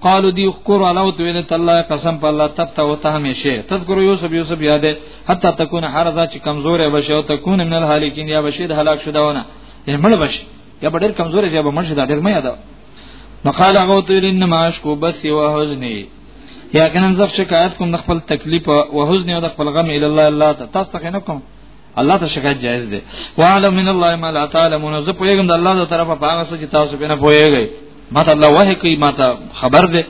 قالو دی کور علاو تو ویل تعالی قسم په الله تفته او ته همیشه تذکر یوسف یوسف یاده حتا تكون حرزه چې کمزور یا بشه او تكون من الهالکین یا بشه د هلاک شدهونه یې مړ بشه یا ډېر کمزور یا به مړ شي دا ډېر مې یاد نو قال هغه تو ویل انما اشکو بس و حزنی یا کنن زغ شکایت کوم د خپل تکلیف او حزن او د خپل غم ال الله الله تاسو ته نه کوم الله ته شکایت جایز دی وعلم من الله ما لا تعلمون زه پوهیږم د الله د طرفه په هغه څه چې تاسو به نه پوهیږئ ماته الله وحی کوي ماته خبر دی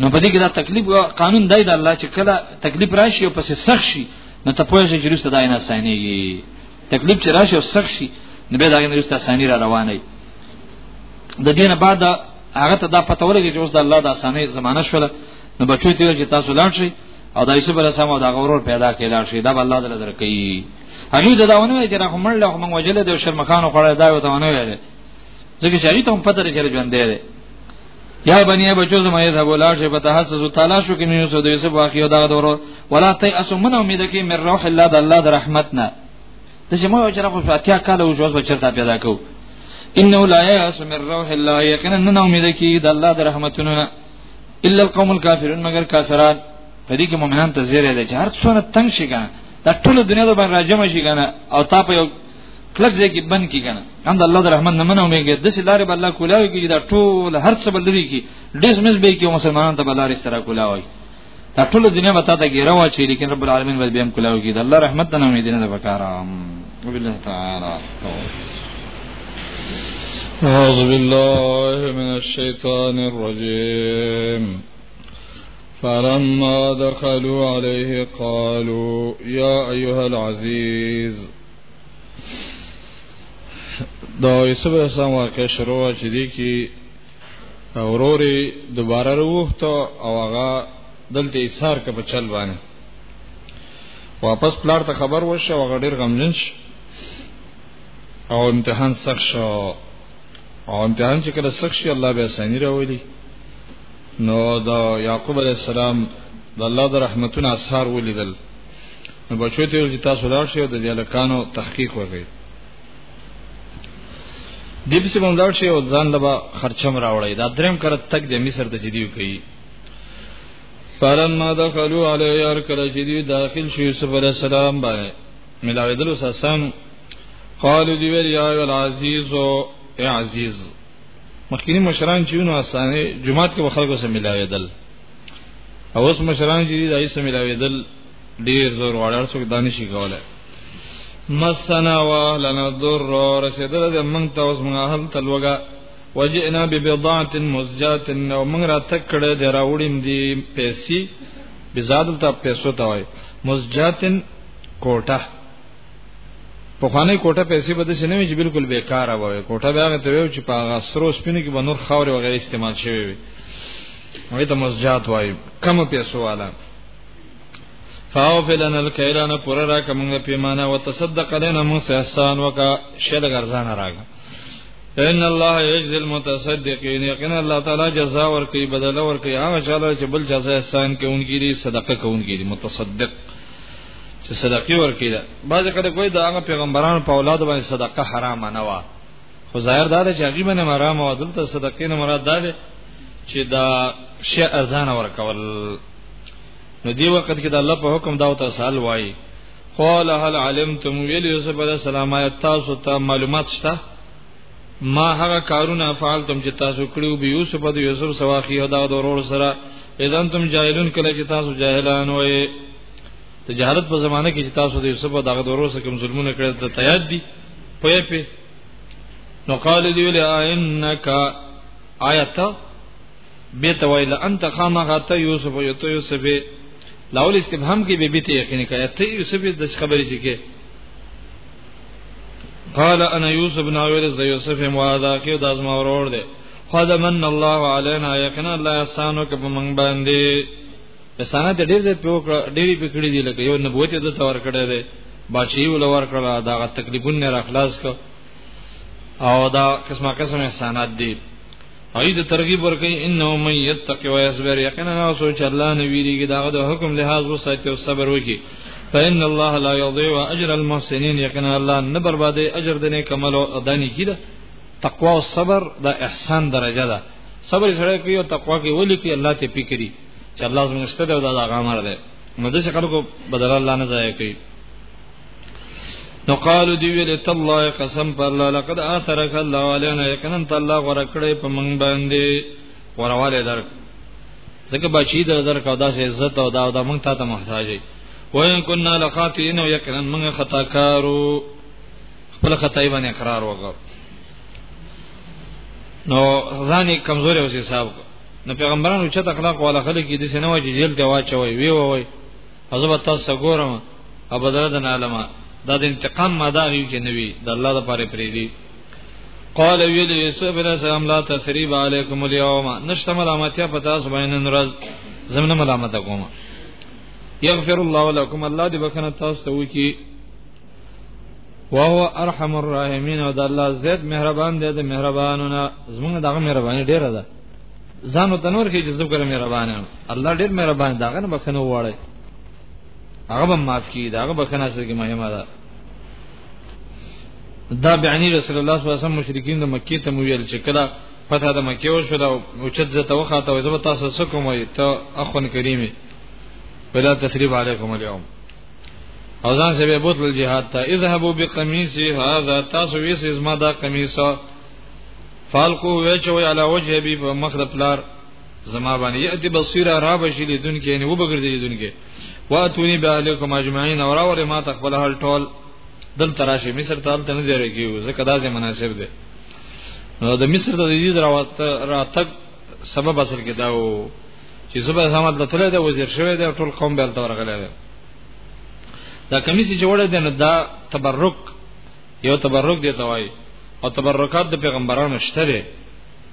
نو په دې کې دا تکلیف قانون دی د الله چې کله تکلیف راشي او پسې سخت شي نو ته پوهیږئ چې رسته دای نه سانیږي تکلیف چې راشي او سخت شي نو به دا نه رسته سانی را روانه د دینه بعد هغه ته دا پته ولګي چې اوس د الله د اسانه زمانہ شوله نو بچو ته چې تاسو لاړ شئ او دا یوسف علیه السلام او دا غورور پیدا کړي لاړ شئ دا به الله تعالی درکې هغه دا ونه چې راخ مړ له موږ وجل د شرمخان خړل دا وته ونه ویل ځکه چې هغه ته هم پته لري ژوند دی یا بنی بچو زما یې ابو لاش په تحسس تلاش کې مې یوسف د یوسف واقعي دا دورو ولا تی اسمن امید کې من روح الله د الله د رحمت نه د چې مو چې راغو فاتیا کاله او جوز بچرتا پیدا کو انه لا یاس من روح الله یقینا نه امید کې د الله د رحمتونو الا القوم الكافرون مگر کافرات په دې کې مؤمنان ته زیره ده چې هر څونه تنگ شي کنه دا ټول دنیا ته باندې راجم شي کنه او تا په یو کلک ځای کې بند کی کنه هم د الله د رحمت نه منو میږي د سلاره بل الله کولاوي کې دا ټول هر څه بلوي کې ډیس مس به کې مسلمانان ته بلار استرا کولاوي دا ټول دنیا به تاسو ګیره واچي لیکن رب العالمین به بهم کلاو کی د الله رحمت نه امید نه وکاره وبالله تعالی أعوذ بالله من الشيطان الرجيم فلما دخلوا عليه قالوا يا أيها العزيز دا یوسف السلام واقع شروع چې دی کې اوروري دوباره وروخته او هغه دلته ایثار ک په چل باندې واپس پلار ته خبر وشه او غډیر غمجن شي او امتحان سخت شو او امتحان چې کله سخت شي الله به اسانی راولي نو دا یعقوب علی السلام د الله د رحمتونو اثر ولیدل نو بچو ته چې تاسو لاړ شئ او د دې لکانو تحقیق وکړئ دې په سیمه لاړ شي او ځان لبا خرچم راوړی دا دریم کړه تک د مصر ته جديو کوي فلما دخلوا علی یار کله چې دی داخل شو یوسف علی السلام باندې ملاویدل وساسم قالو دی ویل یا العزیز او عزیز مخکینی مشران چې نو اسانه جمعات کې خلکو سره ملاویدل او اوس مشران چې دی دای سره ملاویدل ډیر زور غواړي هر څوک دانه شي کوله مسنا واهلنا الضر رسیدل د موږ ته اوس موږ هل تلوګه وجئنا ببضاعه مزجات نو موږ را تکړه د راوړین دی پیسې بزاد ته پیسو ته وای مزجاتن کوټه په خوانې کوټه پیسې بده شنه وي چې بالکل بیکاره وای کوټه بیا غته وي چې په هغه سرو سپینې کې بنور خاور وغیرہ استعمال شوی وي هغه ته مزجات وای کم پیسو والا فاوفلن الکیلان پر را کومه پیمانه وتصدق لنا موسی احسان وکا شل غرزان راغ ان الله یجزی المتصدقین یقینا الله تعالی جزاء ور کوي بدل ور کوي هغه چاله چې بل جزاء احسان کوونکی دی صدقه کوونکی دی متصدق چې صدقه ور کوي بعض کله کوئی دا هغه پیغمبرانو په اولاد باندې صدقه حرام نه و خو ظاهر دا دی چې هغه باندې مرام او دلته صدقې نه مراد ده چې دا شی ارزان ورکول نو دی وخت کې د الله په حکم دا ته سال وای قال هل علمتم ویل یوسف علی السلام آیات تاسو ته معلومات شته ما هغه کارونه فعلتم چې تاسو کړو به یوسف د یوسف سواخی او دا د ورور سره اذن تم جاهلون کله چې تاسو جاهلان وای ته جهالت په زمانه کې چې تاسو د یوسف دغه د ورور سره کوم ظلمونه کړل ته تیار دي په په نو قال دی ویل انک آیات به ته وای لا انت خامغه ته یوسف یو ته یوسف لاول استفهام کې به به ته یقین کړه ته یوسف د خبرې چې کې قال انا یوسف بن اویل ز یوسف موادا کې د ازما ورور دی قد من الله علينا یقینا الله احسانو کې په من باندې احسان دې ډېر دې په ډېری په کړی دی لکه یو نبوت دې تور کړی دی بچي ول ور کړه دا تکلیفونه را خلاص کړ او دا قسمه قسم احسانات دي هغه د ترغیب ورکړي انه من یتق و یصبر یقینا او سوچ الله نه ویریږي داغه د حکم لحاظ وساتي او صبر وکړي فإن الله لا يضيع اجر المحسنين یقینا الله نه بربادي اجر دنه کمل او اداني کیده تقوا او صبر د احسان درجه ده صبر سره کوي او تقوا کوي ولي کوي الله ته پکري چې الله زموږ ستاسو د هغه امر ده نو د څه خلکو بدل الله نه ځای کوي نو قالو دی ویل ته الله قسم پر الله لقد اثرك الله علينا یقینا ته الله غره کړې په موږ باندې ورواله در ځکه بچی در در کا داسې عزت او دا د موږ ته ته محتاج یې وان كنا لخاطئين یقینا موږ خطا کارو خپل خدای باندې اقرار وکړ نو ځانې کمزوري اوسې حساب نو پیغمبرانو چې اخلاق والا خلک دې سينه واجی جیل ته واچوي وی وی, وی زه به تاسو ته ګورم او بدله د نالمه دا د انتقام ماده وی کې نوي د الله لپاره پرې دی قال ویل یوسف علیہ السلام لا تثریب علیکم اليوم نشته ملامتیا پتا سبحان نورز زمنه ملامت کوم یغفر الله لكم الله دې بخنه تاسو ته وکی وهو ارحم الراحمین او د الله زید مهربان دی د مهربانونه زمونږ دغه مهرباني ډیره ده ځانو تنور کې جذب کړم مهربان الله ډېر مهربان دا غنه بخنه وواړي هغه به معاف کی دا هغه بخنه سره کې مهمه ده دا بیانی رسول الله صلی الله علیه وسلم مشرکین د مکې ته ویل چې کله پته د مکې وشو دا اوچت زته وخاته وځه به تاسو څه کوم وي ته اخون کریمه ولا تثریب علیکم اليوم او ځان سبب بوتل جهاد ته اذهبوا بقميصي هذا تاسو ویسې زما دا قمیصه فالکو وچوي علا وجه بي په مخ د پلار زما باندې یاتی بصیره را بشی لیدون کې نه وبګرځي لیدون کې واتونی بالکم اجمعین اور اور ما تقبل هل ټول دل تراشی مصر تال ته نه دی رکیو زکه دا ځای مناسب دی نو د مصر د دې دراوت راتګ سبب اصل کې دا و چې زبر احمد د تل د وزیر شوی دی ټول قوم به تل ورغلی دی دا کمیسي جوړه ده نو دا تبرک یو تبرک دی توای او تبرکات د پیغمبرانو شته دی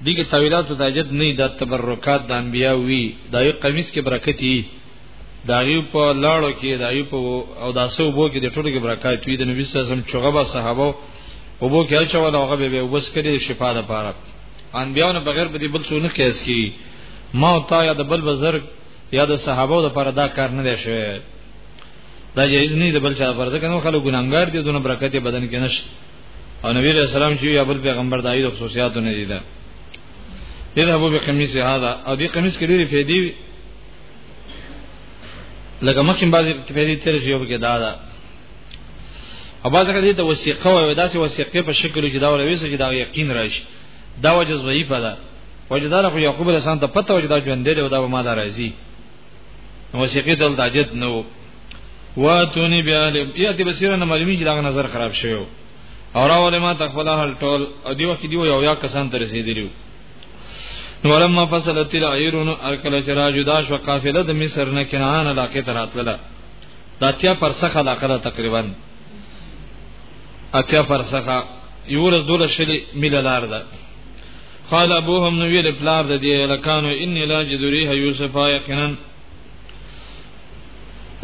دغه تعویلات ته اجد نه د تبرکات د انبیا وی د یو قمیص کې برکت دی دا یو په لاړو کې دا یو په او داسو بو کې د ټولو کې برکات وی د نبی صلی الله علیه وسلم چغه به صحابه او بو کې اچو دا هغه به وبس کړي شفا ده پاره انبیانو بغیر به بل څه نه قیاس کی ما او تا یا د بل بزرگ یا د صحابه د پاره دا کار نه دی شوی دا جایز نه دی بل چا فرض کنه خلک ګناګار دي دونه برکت بدن کې نشته او نبی رسول سلام چې یا بل پیغمبر دایي د خصوصیات نه دي دا اذا ابو بقمیص هذا او دې قمیص کې ډېری فائدې لکه مخکې بعضی فائدې تر شي او کې دا دا او بعضی کله ته وثیقه وي داسې وثیقه په شکل چې دا ولوي چې دا یقین راشي دا وجه ضعیفه ده وجدار خو یعقوب علیه السلام ته پته وجدار ژوند دی او دا به ما دا راځي موسیقي دلته جد نه وو واتونی بیا له یاتی بصیره نه معلومی چې دا نظر خراب شوی او راول ما تخپل هل ټول او دی وخت دی یو یا کسان تر رسیدلی ولما فصلت العيرون ارکل چرا جدا شو قافله د مصر نه کنعان علاقه ته راتله داتیا فرسخه علاقه تقریبا اتیا فرسخه یو ورځ دوله شلی میل لار ده قال ابوهم نو ویل پلار د دې لکانو ان لا جذریه یوسف یقینا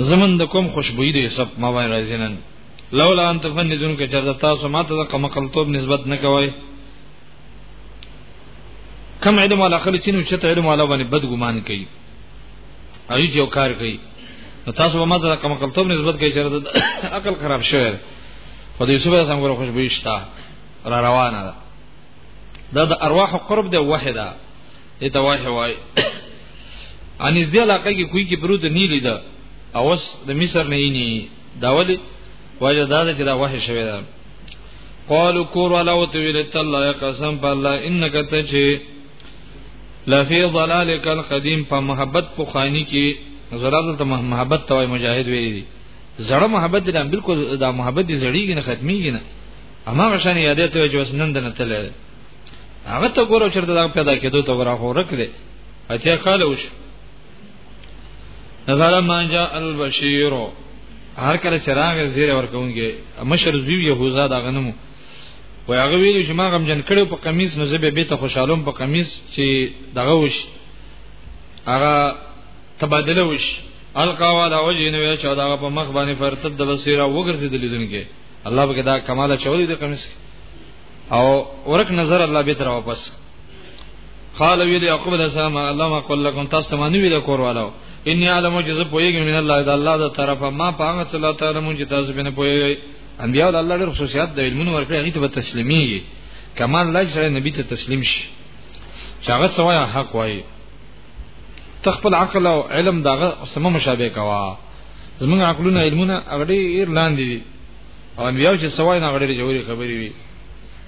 زمن د کوم خوشبوئی دی سب ما وای راځینن لولا ان تفندون کې چرته تاسو ما ته کوم قلتوب نسبت نه کوي کم علم والا خلک چې نو چته علم والا باندې بد ګمان کوي ایو جو کار کوي تاسو به ما ته کوم قلتوب نسبت کوي چرته عقل خراب شوی خو د یوسف سره څنګه خوشبوئی شته را روانه ده دا د ارواح قرب ده وحده دې ته وحه وای ان دې علاقه کې کوی کې پروت نه لیدا اوس د مصر نه یې دا ولی وجه دا ده چې دا وحه شوی ده قالو کور ولا وتویل تعالی قسم په الله انک ته چې لفی ضلالک القدیم په محبت په خانی کې زړه ته محبت توای مجاهد ویلی زړه محبت دې بالکل دا محبت دې زړیږي نه ختميږي نه اما غشان یادې ته چې وسنن د نتلې هغه ته ګورو چې دا پیدا کېدو ته ورا خو رک دي اتیا کال وش نظر ما جاء البشیر هر کله چې راغی زیر ورکونګي مشر زوی یهوزا دا غنمو و هغه ویلو چې ما غم جن کړو په قمیص نو زبې به ته خوشالم په قمیص چې دغه وش هغه تبادله وش القوا دا وجه نو چې دا په مخ باندې فرتد د بصیره وګرځیدل دي الله به دا کمال چولې د قمیص او ورک نظر الله به تر واپس قال ویل یعقوب علیہ السلام الله ما قل لكم تاسو ما نیو د کور والو ان یعلم جز پویګ من الله د الله د طرفه ما پاغه صلی الله تعالی مونږ تاسو بنه پویګ انبیاء د الله ډېر خصوصیات د علمونو ورکړي هغه ته تسلیمي کمال لږ سره نبی ته تسلیم شي شاغت سوای حق وایي تخپل عقل او علم دغه سم مشابه کوا زمونږ عقلونه علمونه اغړي ایر لاندې دي او انبیاء چې سوای نه اغړي جوړي خبرې وي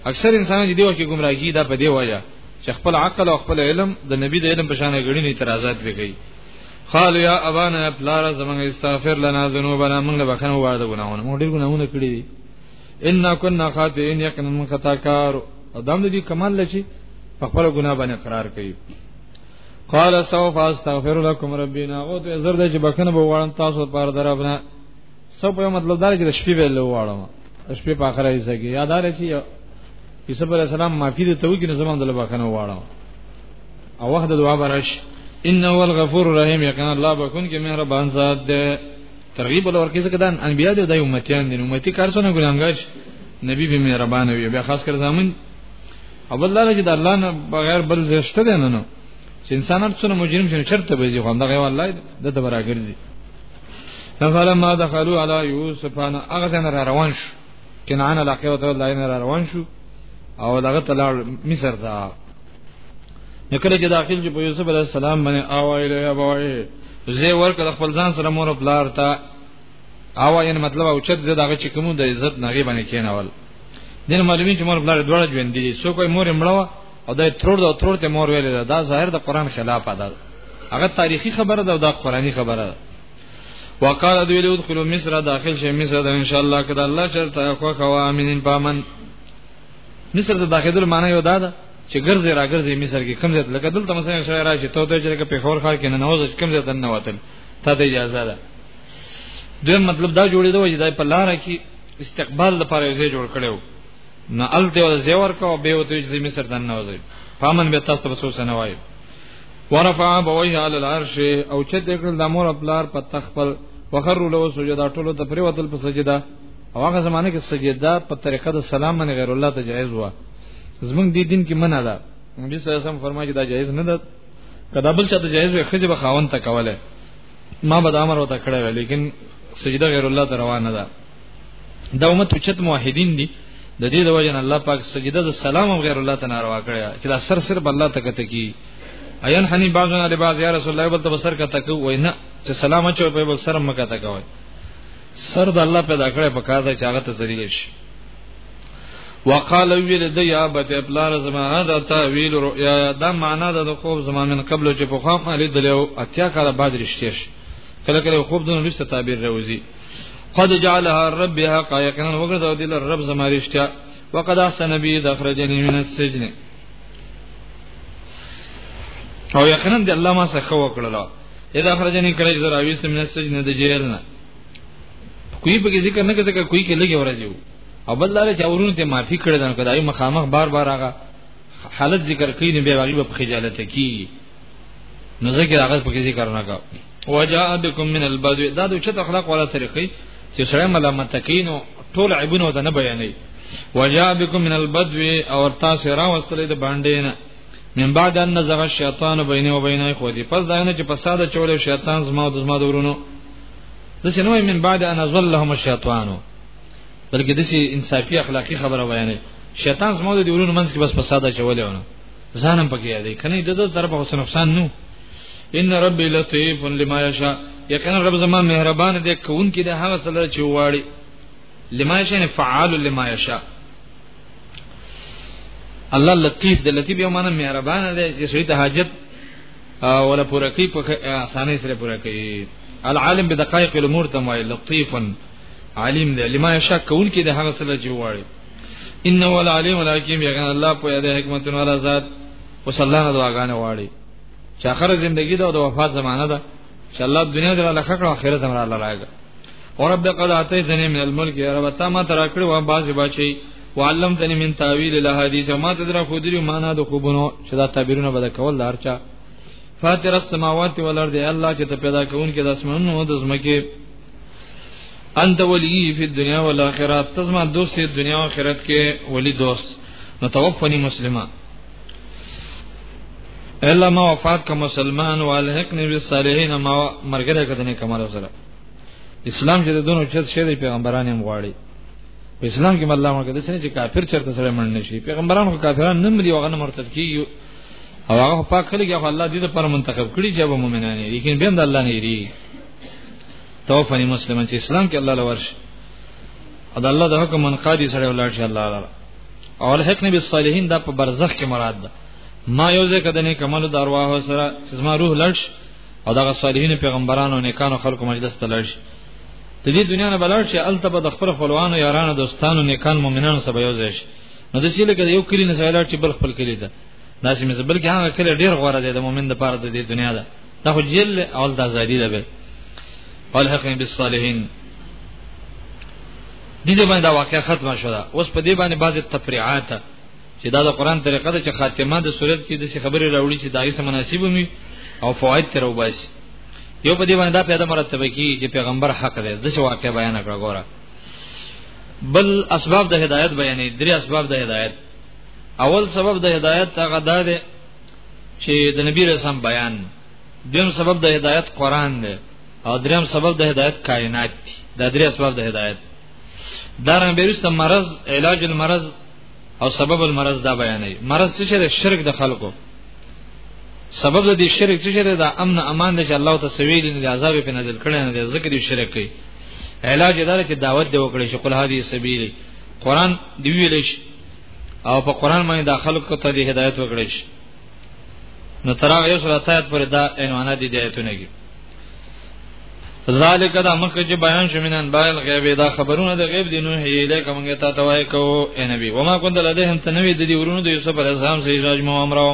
اکثر انسان چې دیو کې گمراهي دا په دی وایي چې خپل عقل او خپل علم د نبی د علم په شان غړي نه اعتراضات وکړي قالوا يا ابانا پلار زمونږ استغفر لنا ذنوبنا موږ له بخنه وارد ګناونه موږ ډیر ګناونه کړی دي ان كنا خاطئين یقینا من خطاکار ادم دې کمال لچی په خپل ګناه باندې قرار کوي قال سوف استغفر لكم ربنا او ته زر د چې بخنه به وړم تاسو پر دربنه سو په مطلب دا چې د شپې به لوړم شپې په اخره یې زګي یادار چې عیسی علیہ السلام معافی دې ته وګینې زمونږ د لبخنه وړم او وخت د دعا برش انه هو الغفور الرحیم یقینا الله بكون کې مهربان ذات دی ترغیب ولور کې ځکه دا انبیا دي د امتیان دي امتی کار څنګه ګلانګاش نبی به مهربان وي بیا خاص کر زمون او بل دا چې د الله نه بغیر بل زشته دی نه نو چې انسانان څونه مجرم شي چرته به ځي خو دا غو الله د ته براګرځي فلما دخلوا على يوسف انا اغزن را روان شو کنعان علاقه او ته لاین را روان شو او دغه تلار مصر ته نکله چې داخل چې په یوسف علی السلام باندې اوای له اوای زه ورکه د خپل ځان سره مور پلار ته اوای مطلب او چت زه دغه چې کوم د عزت نغي باندې کینول دین معلومی چې مور بلار دوړه ژوند دي سو کوئی مور مړو او دا ترور دا ترور ته مور ویل دا ظاهر د قران خلاف ده هغه تاریخي خبره ده او دا قرآني خبره ده وقال دوی له ادخلوا مصر داخل شي مصر ده ان شاء الله کده الله چرته خو خو امين پامن مصر ته داخلو معنی یو دا ده چې ګرځي را ګرځي مصر کې کم ځای لکه دلته مثلا شای راشي ته ته چې په خور خار کې نه نوځ کم ځای دنه وتل ته د اجازه ده دوی مطلب دا جوړې دوی دا په لار کې استقبال لپاره یې ځای جوړ کړو نو الته ول زی ورکو به وته چې مصر دن نه وځي فامن به تاسو ته وسو سنه وای ورفع بويه على العرش او چې دګل د مور خپلار په تخپل وخر له سجدا ټولو ته پریوتل په سجدا او هغه زمانه کې سجدا په طریقه د سلام من غیر الله ته جایز و زمونږ دی دین کې منع ده نبی صلی الله علیه وسلم فرمایي دا جایز نه ده کدا بل چاته جایز وي خځه به خاون ته کوله ما به امر وته کړی لیکن سجده غیر الله ته روانه ده دا امت چت موحدین دي د دې د وجه الله پاک سجده د سلام او غیر الله ته ناروا کړی چې دا سر سر الله ته کته کی عین حنی باغنا لباس یا رسول الله بل تبصر کته کو وای نه چې سلام اچو په بل سر مکه تا کوي سر د الله پیدا کړی په کار ده چې هغه ته ذلیل شي وقال ویل د یا بت پلار زما هدا تعویل رؤیا دا معنا د خوب زما من قبل چې په خوف علی دلو اتیا کاله بعد رښتیا شي کله کله خوب دونه لسته تعبیر راوځي قد جعلها رب حق یقینا وګرځاو دل رب زما رښتیا وقد احسن بي اخرجني من السجن او یقینا د الله ما څخه وکړل اذا اخرجني کله چې راويست من السجن د جیل نه کوی په ذکر نه کړه کوی کې لګي ورځو او بل لاره چې اورونه ته معافي کړی دا کدای مخامخ بار بار هغه حالت ذکر کړي نه به واغي په خجالت کی نو ذکر هغه په ذکر نه کا وجاء بكم من البدو دا د چت اخلاق ولا طریقې چې سره ملامت کینو ټول عیبونه ته نه بیانې وجاء بكم من البدو او تاسو را وصلې د باندې نه من بعد ان زغ الشیطان بینه و بینه خو دې پس دا نه چې فساد چول شیطان زما د زما دورونو د سينوي من بعد ان ظلهم الشیطان بلکې د سي انصافي اخلاقی خبره بیانې شیطان زموږ د ورونو منځ کې بس فساد چولې ونه ځانم پکې یادې کنه د دې طرف اوس نقصان نو ان ربي لطيف لما يشاء یقینا رب زما مهربان دی کون کې د هغه سره چې واړي لما يشاء فعال لما يشاء الله لطيف د لطيف یو معنی مهربان دی چې سړي ته حاجت ولا پورا کوي په اسانه سره پورا کوي العالم بدقائق الامور تمای لطیفا عالم دی لما یشاء کول کې د هغه سره چې وړي ان ول علیم الحکیم یقینا الله په یاد حکمت نور ذات وسلانه دعاګانې واړي چې اخر ژوندۍ دا د وفات زمانہ ده چې الله دنیا دې له خکړه آخرت هم الله راګه او رب قد اتیتنی من الملک یا رب تا ما ترا کړو باز بچي وعلمتنی من تاویل الاحاديث ما تدرا خو دې معنا د خوبونو چې دا تعبیرونه به کول لارچا فاتر السماوات والارض الله چې ته پیدا کون کې د اسمانونو او د زمکه انت ولی فی الدنیا والآخرة تزما دوست دنیا او آخرت کې ولی دوست نو توفنی مسلمان الا ما وفات کا مسلمان والحقنی بالصالحین ما مرګره کدنې کمال سره اسلام چې د دونو چت شه پیغمبرانو غواړي په اسلام کې الله مونږ کده چې کافر چرته سره مړ نشي پیغمبرانو کافران نه مري هغه نه مرتد کیږي او هغه پاک خلک هغه الله دې پر منتخب کړي چې به مؤمنان دي لیکن بیا د الله نه لري توفنی مسلمان چې اسلام کې الله لورش او د الله د حکم منقادي سره ولاړ شي الله تعالی او الحقنی بالصالحین دا په برزخ کې مراد ده ما یو ځکه د نیک عملو د ارواح سره چې زما روح لړش او دغه صالحین پیغمبرانو نیکانو خلکو مجلس ته لاړ شي د دې دنیا نه بلار شي الته به د خپل خپلوانو یارانو دوستانو نیکان مؤمنانو سره یو ځای شي نو د سیله کې یو کلی نه سره چې بل خپل کلی ده داسې مې بلکې هغه کلی ډیر غوړه دی د مؤمن لپاره د دې دنیا ده دا خو جیل اول د ازادي ده به الحقین بالصالحین دې باندې دا واقعا ختمه شوه اوس په دې باندې بعضی تفریعات چې دا د قران طریقه ده چې خاتمه د صورت کې د څه خبرې راوړي چې دایې سم مناسب وي او فواید تر وباسي یو په دې باندې دا پیدا مرتبه کی چې پیغمبر حق دی د څه واقع بیان کړ ګوره بل اسباب د هدایت بیانې درې اسباب د هدایت اول سبب د هدایت هغه دا دی چې د نبی رسام بیان دویم سبب د هدایت قران دی او دریم سبب د هدایت کائنات دی دا درې اسباب د هدایت دا رنګ بیرسته مرض علاج المرض او سبب المرض دا بیانوي مرض څه دی شرک د خلکو سبب د دې شرک څه دی دا امن امان دی چې الله تعالی سویل نه عذاب په نازل کړي نه ذکر دی شرک کوي علاج دا چې دعوت دی وکړي چې قل هذه سبیل قران دی ویل شي او په قران باندې داخل کو ته د هدایت وکړي نو تراغ یو سره تایت پر دا عنوانه دي د ایتونه کې ذالک دا مخکې چې بیان شومینن بایل غیب دا خبرونه د غیب دینو هی له کومه ته توای کو اے نبی وما كنت لديهم تنوی د دې ورونو د یوسف علی السلام سې راج مو امرو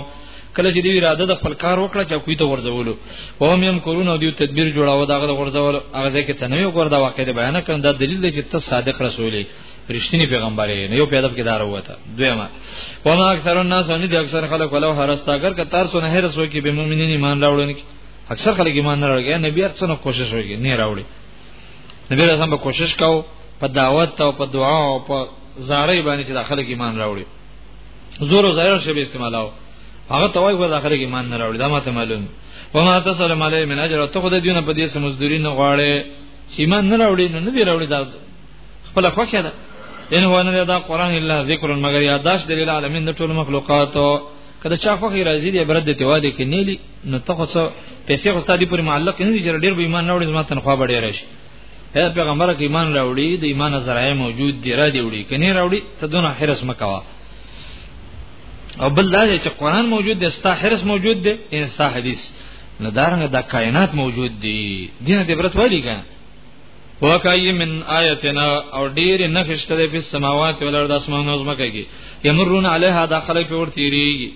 کله چې دی اراده د خپل کار وکړه چې کوی ته ورځولو او هم يم کورونه او دی تدبیر جوړاوه دا غل ورځول هغه ځکه تنوی وګور دا واقع دی بیان کړم دا دلیل دی چې ته صادق رسولې رښتینی پیغمبر یې یو پیادب کې دار وته دویمه وما اکثر الناس ان دي اکثر خلک ولو هرستا اگر که تر څو نه هرس وکي به مؤمنین ایمان راوړل کی اکثر خلک ایمان نه راوړي نبی هر څونه کوشش وکي نه راوړي نبی رسام به کوشش کاو په دعوت او په دعا او په زارې باندې چې داخله کې ایمان راوړي زور او ظاهر شی به استعمالو هغه توای په داخله کې ایمان نه راوړي دا ماته معلوم و ما تسلم علی من اجر ته خدای دیونه په دې سم مزدورین غواړي چې ایمان نه راوړي نو نه دی راوړي دا خپل خوښه ده ان هو نه دا قران الا ذکر مگر یاداش دی للعالمین د ټول مخلوقات کله چا خو غیر ازید عبرت دی ته دی کې نیلی نو ته خو څه پیسې خو ستادي پر معلق نه دي چې ډیر به ایمان نه وړي زما تنخواه به ډیر شي اے پیغمبر کې ایمان راوړي د ایمان زرای موجود دی را دی وړي کني راوړي ته دونه حرس مکوا او بل دا چې قران موجود دی ستا حرس موجود دی ان ستا حدیث ندارنګ دا کائنات موجود دی دینه د عبرت وړي کنه وکای من آیتنا او ډیر نه خشته د په سماوات ولر د اسمانو زمکه کې یمرون علیها داخله په ور تیریږي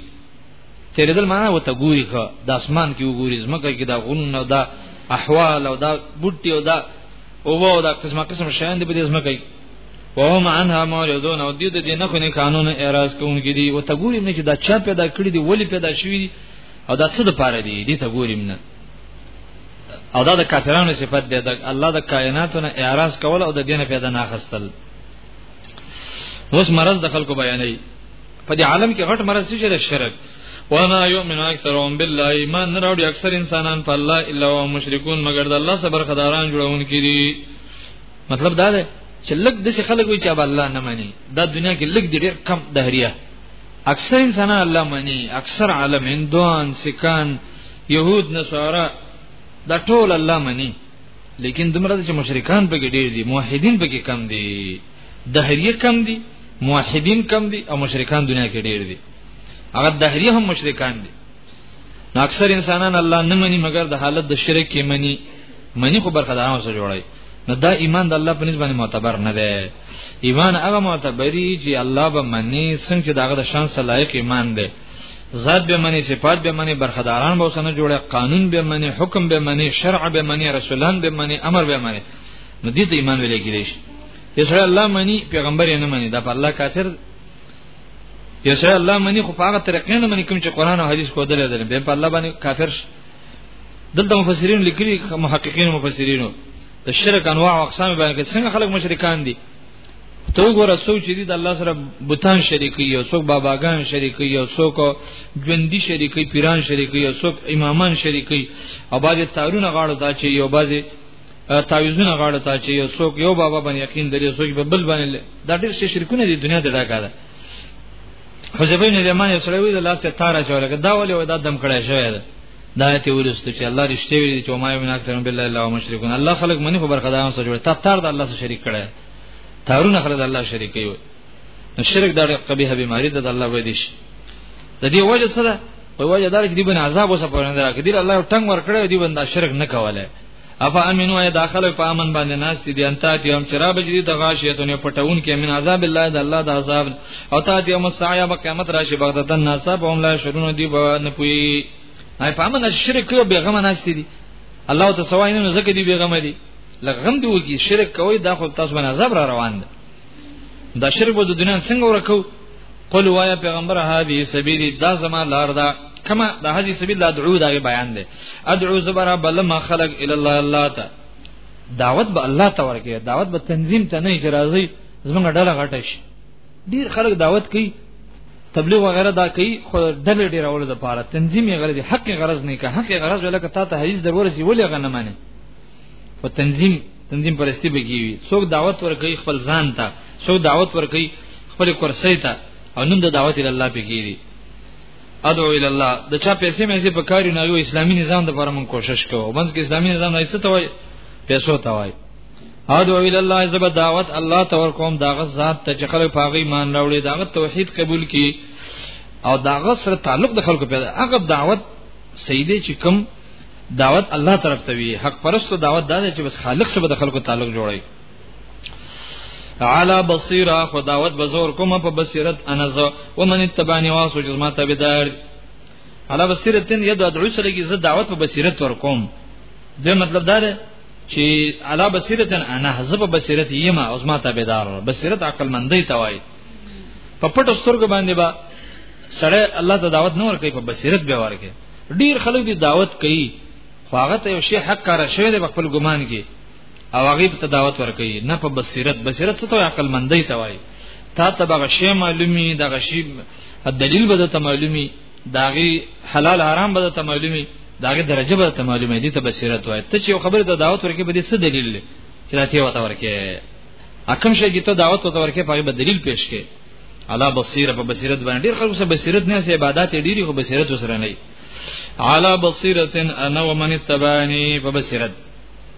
تیرېدل معنا وته ګوري خو د اسمان کې وګوري زمکه کې دا غون او دا احوال او دا بوټي او دا او وو دا قسمه قسم شیان دی په دې زمکه کې وهم عنها معرضون او دې د دې نه خو نه قانون اعتراض کوونکې دي او ته ګوري نه چې دا چا پیدا کړی دی ولی پیدا شوی دی او دا څه د پاره دی دې ته ګوري نه او دا د کافرانو صفت دی د الله د کائناتو نه اعراض کول او د دینه پیدا نه خستل اوس مرز د خلکو بیانې په دې عالم کې غټ مرز څه دی شرک وانا یؤمن اکثرهم بالله ایمان راوړي اکثر انسانان په الله الا او مشرکون مگر د الله صبر خداران جوړون کړي مطلب دا دی چې لګ د څه خلک وي چې اب الله نه مانی دا دنیا کې لګ ډېر کم دهریه اکثر انسانان الله مانی اکثر عالم هندوان سکان يهود نصارا دا ټول الله مني لیکن دمره چې مشرکان پکې ډېر دي موحدین پکې کم دي دهریه کم دي موحدین کم دي او مشرکان دنیا کې ډېر دي هغه دهریه هم مشرکان دي نو اکثر انسانان الله نه مني مګر د حالت د شرک کې مني مني خو برخدارانو سره جوړي نو دا ایمان د الله په نسبت باندې معتبر نه دی ایمان هغه معتبري چې الله به مني څنګه چې داغه د شان صلاحیت ایمان دی ذات به منی صفات به منی برخداران به وسنه جوړه قانون به منی حکم به منی شرع به منی رسولان به منی امر به منی نو دې ته ایمان ویل کېږي چې سره الله منی پیغمبر یې نه منی دا په الله کافر یو سره الله منی خو په هغه طریقې نه منی کوم چې قران او حدیث کو دلې دلې به په الله باندې کافر شي دلته مفسرین لیکلي محققین مفسرینو د شرک انواع او اقسام باندې څنګه خلک مشرکان دي ته وګوره څوک چې د الله سره بوتان شریکي او څوک باباګان شریکي او څوک ژوندۍ شریکي پیران شریکي او څوک امامان شریکي او باز تارونه غاړه دا چې یو باز تعویذونه غاړه تا چې یو څوک یو بابا باندې یقین لري څوک په بل باندې دا ډېر شي شرکونه دي دنیا ته ډاګه ده حذیفه بن یمان یو سره وی د لاس ته تار اچول دا ولې ودا دم کړای شوی ده دا ته ورسته چې الله رښتیا ویلي چې ما یمن اکثر بالله الا مشرکون الله خلق منی خو برخداران سره جوړ تا تار د الله سره شریک کړي تارونه خلک الله شریک کوي نو شرک دا قبیح بیماری ده د الله وې دي شي د دې وجه سره په وجه دا چې دی بن عذاب وسه پرنده راکې دی الله ټنګ ور کړو دی بندا شرک نه کوله افا امنو اي داخله په امن باندې ناس دي انت ته هم چرابه جدي د غاشيتونه پټون کې من عذاب الله د الله د عذاب او ته ته هم سعيا به قیامت راشي بغداد الناس په هم لا شرونو دي به نه پوي اي په امن شرک یو بیغمه ناس دي الله ته سوای نه زکه دي بیغمه دي لغم دی وږي شرک کوي دا خو تاسو باندې عذاب را روان دي دا شرک به د دنیا څنګه ورکو قل وایا پیغمبر هذه سبیلی دا زما لار ده کما د هذه سبیل د ادعو دغه بیان دی ادعو زبر بل ما خلق الا الله الله ته دعوت به الله ته ورکه دعوت به تنظیم ته نه اجازه زمونږ ډله غټه شي ډیر خلک دعوت کوي تبلیغ وغیرہ دا کوي خو ډله ډیر اول د پاره تنظیم یې غرض حق غرض نه کوي حق غرض ولکه تا ته حدیث درور سی ولې غنمانه په تنظیم تنظیم پرستی بګیوي څوک دعوت ورکوي خپل ځان ته څوک دعوت ورکوي خپل کرسي ته او نن د دعوت ال الله بګیری ادعو ال الله د چا پیسې مې زی په کاری نه یو اسلامي نظام د لپاره مون کوشش کوو منځ کې اسلامي نظام نه څه توای پیسو توای ادعو ال الله زب دعوت الله تور کوم داغه ذات ته چې خلک پاغي ایمان راوړي داغه توحید قبول کړي او داغه سره تعلق د خلکو پیدا هغه دعوت سیدې چې کوم دعوت الله طرف ته وی حق پرستو دعوت دا دی چې بس خالق سره د خلکو تعلق جوړي علا بصیره خو دعوت بزور کومه په بصیرت انز و من اتبانی واسو چې ما تابعدار علا بصیرتن ید ادعو سره کی زه دعوت په بصیرت ور کوم دا مطلب دا دی چې علا بصیرتن انا حزب بصیرت یما او ما تابعدار بصیرت عقل مندی توای په پټو سترګو باندې با سړی الله ته دعوت نه ورکوي په بصیرت به ورکوي ډیر خلک دی دعوت کوي خو هغه ته یو شی حق کار شوی دی په خپل ګمان کې او هغه ته دعوت ورکوي نه په بصیرت بصیرت څه ته عقل مندي ته وایي تا ته به شی معلومي دا شی دلیل به ته معلومي داغي حلال حرام به ته معلومي داغي درجه به ته معلومي دي ته بصیرت وایي ته چې خبره ته دعوت ورکې به دې څه دلیل لري چې دا ته وته ورکې اکم شي چې ته دعوت وته ورکې په دلیل پیش کې علا بصیره په بصیرت باندې ډیر خلک سره بصیرت نه سي عبادت ډیری خو بصیرت وسره نه علا بصیره انا ومن اتبعني په بصیرت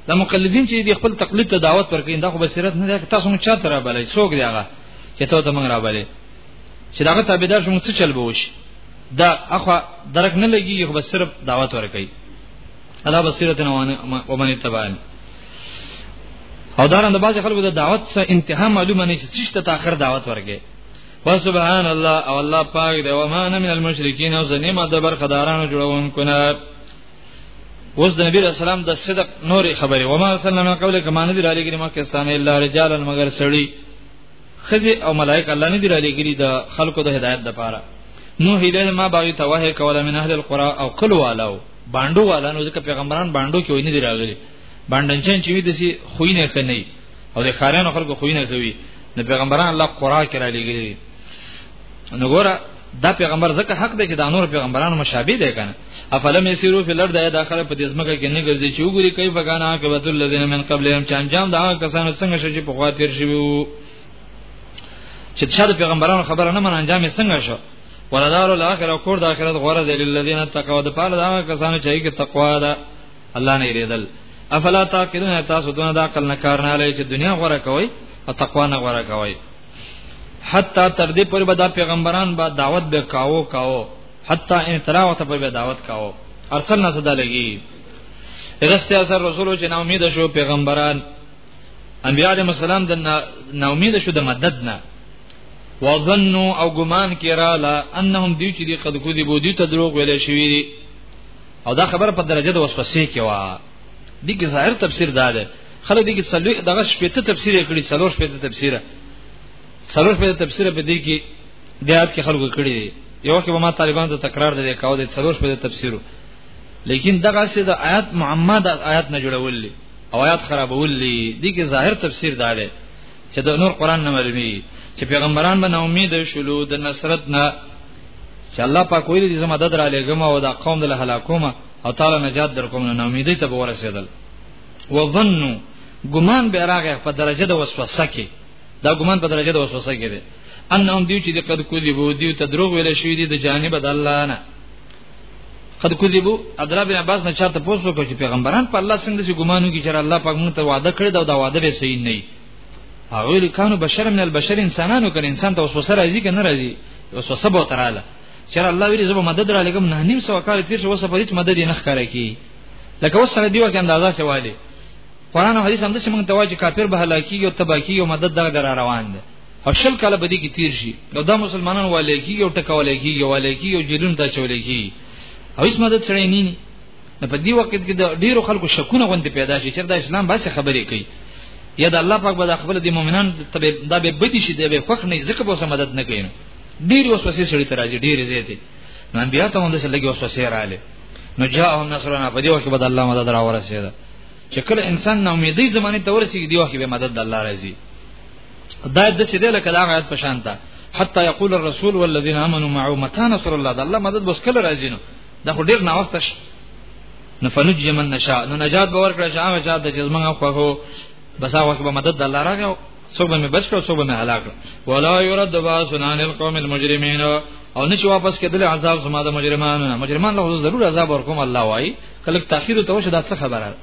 دا مقلدین چې دی خپل تقلید ته دعوت ورکړي دا خو بصیرت نه ده تاسو موږ چاته را بلې څوک دی هغه چې ته ته موږ را بلې چې داغه تابعدار شوم څه چل به وشي دا اخو درک نه لګي خو بس صرف دعوت ورکړي الا بصیرت ومن اتبعني او دا رنده بعض خلکو د دعوت سره انتها معلومه نه چې څه ته اخر دعوت ورګي وسبحان الله او الله پاک دی و ما نه من المشرکین او زنی ما د برخدارانو جوړونکو نه اوس د نبی رسول الله د صدق نورې خبره و ما صلی الله قبل کما نه دی علی کریم پاکستان الا رجال مگر سړی خزي او ملائک الله نه دی علی ګری د خلکو د هدایت د پاره نو هیله ما باغی توه کوله من اهل القرى او کلو والو باندو والانو ځکه پیغمبران باندو کې ویني دی راغلي باندنچن چې وي د سي خوینه کني او د خارانو خلکو خوینه کوي د پیغمبران الله قرآن کې را لګي نو ګوره دا پیغمبر زکه حق دی چې د نور پیغمبرانو مشابه دی کنه افلم یسیرو فی الارض ایا داخله په دې ځمکه کې نه ګرځي چې وګوري کیف کان عاقبت الذین من قبلهم چې انجام دا کسانو څنګه شې په خوا تیر شوی وو چې شاده پیغمبرانو خبره نه من انجام څنګه شو ولدار الاخره کور د اخرت غوړه دی للذین تقوا د پاره دا کسانو چې کې تقوا ده الله نه یریدل افلا تعقلون تاسو دونه د عقل نه کار نه لای چې دنیا غوړه کوي او تقوا نه غوړه کوي حتی تر دې پورې به دا پیغمبران با دعوت به کاوه کاوه حتی ان تراوه ته به دعوت کاوه ارسلنا صدا لګي رسته اثر رسولو چې نو امید شو پیغمبران انبیاء علیهم السلام د نو امید شو د مدد نه وظنوا او ګمان کړه انهم دیو چې قد کذبوا دي ته دروغ ویل شوی دي او دا خبره په درجه د وسوسې کې و دي کې ظاهر تفسیر دا ده خلک دي کې څلوي دغه شپته تفسیر کړي څلور شپته تفسیر څلور شپته تفسیر په دې کې د آیات کې خلکو کړي دي یو کې ما طالبان ته تکرار دي کاو دي څلور شپته تفسیرو لیکن دغه سه د آیات معما د آیات نه جوړول دي او آیات خرابول دي دي کې ظاهر تفسیر دا ده چې د نور قران نه معلومي چې پیغمبران به امید شلو د نصرت نه چې الله پاک ویل دي زما ددر علی ګما او دا قوم دل هلاکوما او تعالی نجات در کوم نه امیدې ته به ورسېدل وظنوا ګمان به راغی په درجه د وسوسه کې دا ګمان په درجه د وسوسه کې دی انهم دیو چې د قد کذبو دیو ته دروغ ویل شوی دی د جانب د الله نه قد کذبو ادرا بن عباس نه چاته پوښتنه کوي چې پیغمبران په الله څنګه چې ګمانو کې چې الله پاک مونږ ته وعده کړی دا دا وعده به صحیح نه هغه ویل کانو بشر من البشر انسانانو کړي انسان ته وسوسه راځي کنه راځي وسوسه به تراله چر الله ویل زما مدد را لګم نه نیم سو کال تیر شو وسه په هیڅ مدد نه ښکارا کی لکه وسره دیو کې اندازا سواله قران او حدیث هم د سیمه ته واجب کافر به هلاکی او تباکی او مدد دغه را روان دي او شل کاله بدی کې تیر شي نو دا مسلمانان والي کی او ټکولې کی یو والي کی او جیلون ته چولې کی او هیڅ مدد سره نه ني نه په دې وخت کې د ډیرو خلکو شکونه غونډې پیدا شي چې د اسلام باسي خبرې کوي یا د الله پاک به خپل د مؤمنان تبه دا به بدی شي د به خوخ نه ځکه به مدد نه کوي ډیر وسوسې سړي ته راځي ډیر زیاتې نن بیا ته هم د سلګي وسوسې رااله نو جاءهم نصرنا په دې وخت کې به الله مدد را ورسېده چې کله انسان نا امیدي زمانه ته ورسیږي دی وخت به مدد الله راځي دا د څه دی لکه دا غیات پشانتا حتی یقول الرسول والذین آمنوا معه متى نصر الله دا الله مدد بس کله راځي نو دا خو ډیر ناوخته شي نو فنجي من نشا نو نجات باور کړ چې هغه چا د جزمه خو هو بس هغه به مدد الله راغی څوک به مې بچ کړ څوک به مې هلاک کړ ولا يرد باسن عن القوم المجرمين او نشي واپس کېدل عذاب زما د مجرمانو نه مجرمان له ضرور عذاب ورکوم الله وای کله تاخير ته وشه دا څه خبره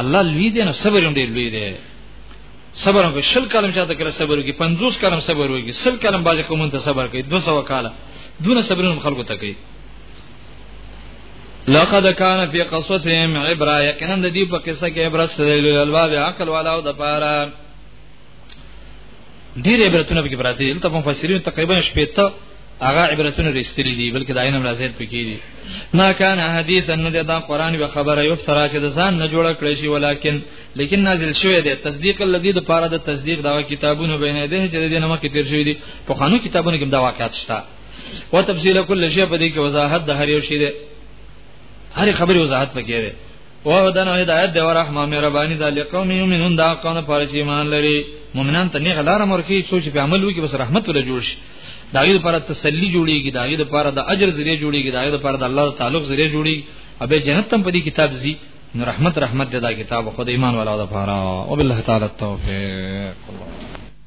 الله لوی دی نو صبر هم ډیر لوی دی صبر هم شل کلم چاته کړ صبر وکي 50 کلم صبر وکي سل کلم باز کوم ته صبر کوي 200 کاله دونه صبرونه خلکو ته کوي لقد كان في قصصهم عبره یقینا د دې په قصه کې عبرت شته د الباب عقل والا او د پاره ډیر عبرتونه به پراته دي تل په مفسرین تقریبا شپېته هغه عبرتونه رښتري دي بلکې داینه مرزیت پکې دي ما کان حدیث ان دا قران به خبره یو ترا چې د ځان نه جوړ کړی شي ولیکن لیکن نازل شوی دی تصدیق الذی د پاره د تصدیق دا کتابونه بینه ده چې د دې نمک تیر شوی دي په خانو کتابونو کې دا واقعات شته و تفصیل کل شی په دې کې وضاحت د هر یو شی دی هر خبرې وضاحت پکې دی او هدن او هدایت دی ورحمه مهرباني د لقوم یمنون دا قانون پر چې ایمان لري مؤمنان ته نه غلار امر کوي څو چې په عمل وکړي بس رحمت ول جوړ شي دا غي لپاره تسلی جوړيږي دا غي لپاره د اجر ذریعہ جوړيږي دا غي لپاره د الله تعلق ذریعہ جوړيږي ابه جنت تم په دې کتاب زی نو رحمت رحمت دا کتاب خود ایمان والا د پاره او بالله تعالی التوفیق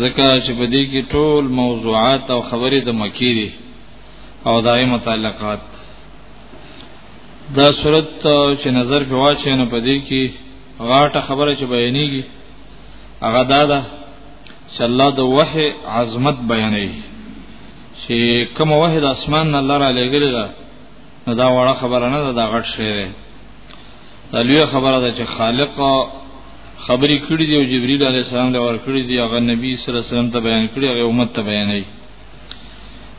ځکه چې په دې کې ټول موضوعات او خبرې د مکی دي او دای متعلقات دا صورت چې نظر په واچې نه په دې کې غاټه خبره چې بیانېږي هغه دا ده چې الله د وحي عظمت بیانوي چې کوم وحي د اسمان نه لاره لګیږي نو دا وړه خبره نه ده دا غټ شی دی دا لوی خبره ده چې خالق خبرې کړې دي او جبرئیل علی السلام له ور کړې دي هغه نبی صلی الله علیه وسلم ته بیان کړې هغه امت ته بیانې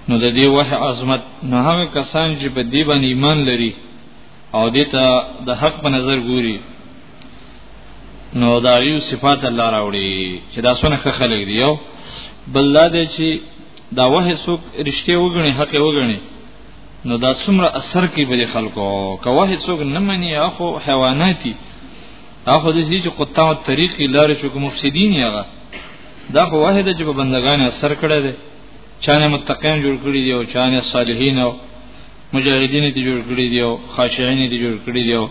نو د دې وحی عظمت نه هغه کسان چې په دې باندې ایمان لري او دې ته د حق په نظر ګوري نو دا یو صفات الله راوړي چې دا څونه ښه خلک دي یو بل دا دی چې دا وحی څوک رښتیا وګڼي حق وګڼي نو دا څومره اثر کوي بل خلکو کوه څوک نه مني اخو حیواناتي اخو د دې چې قطاع طریق لار شو کوم مفسدين یغه دا خو واحده چې په بندگان اثر کړی دی چانه متقین جوړ کړی دی او چانه صالحین او مجاهدین ته جوړ کړی دی او خاشعین ته جوړ کړی دی او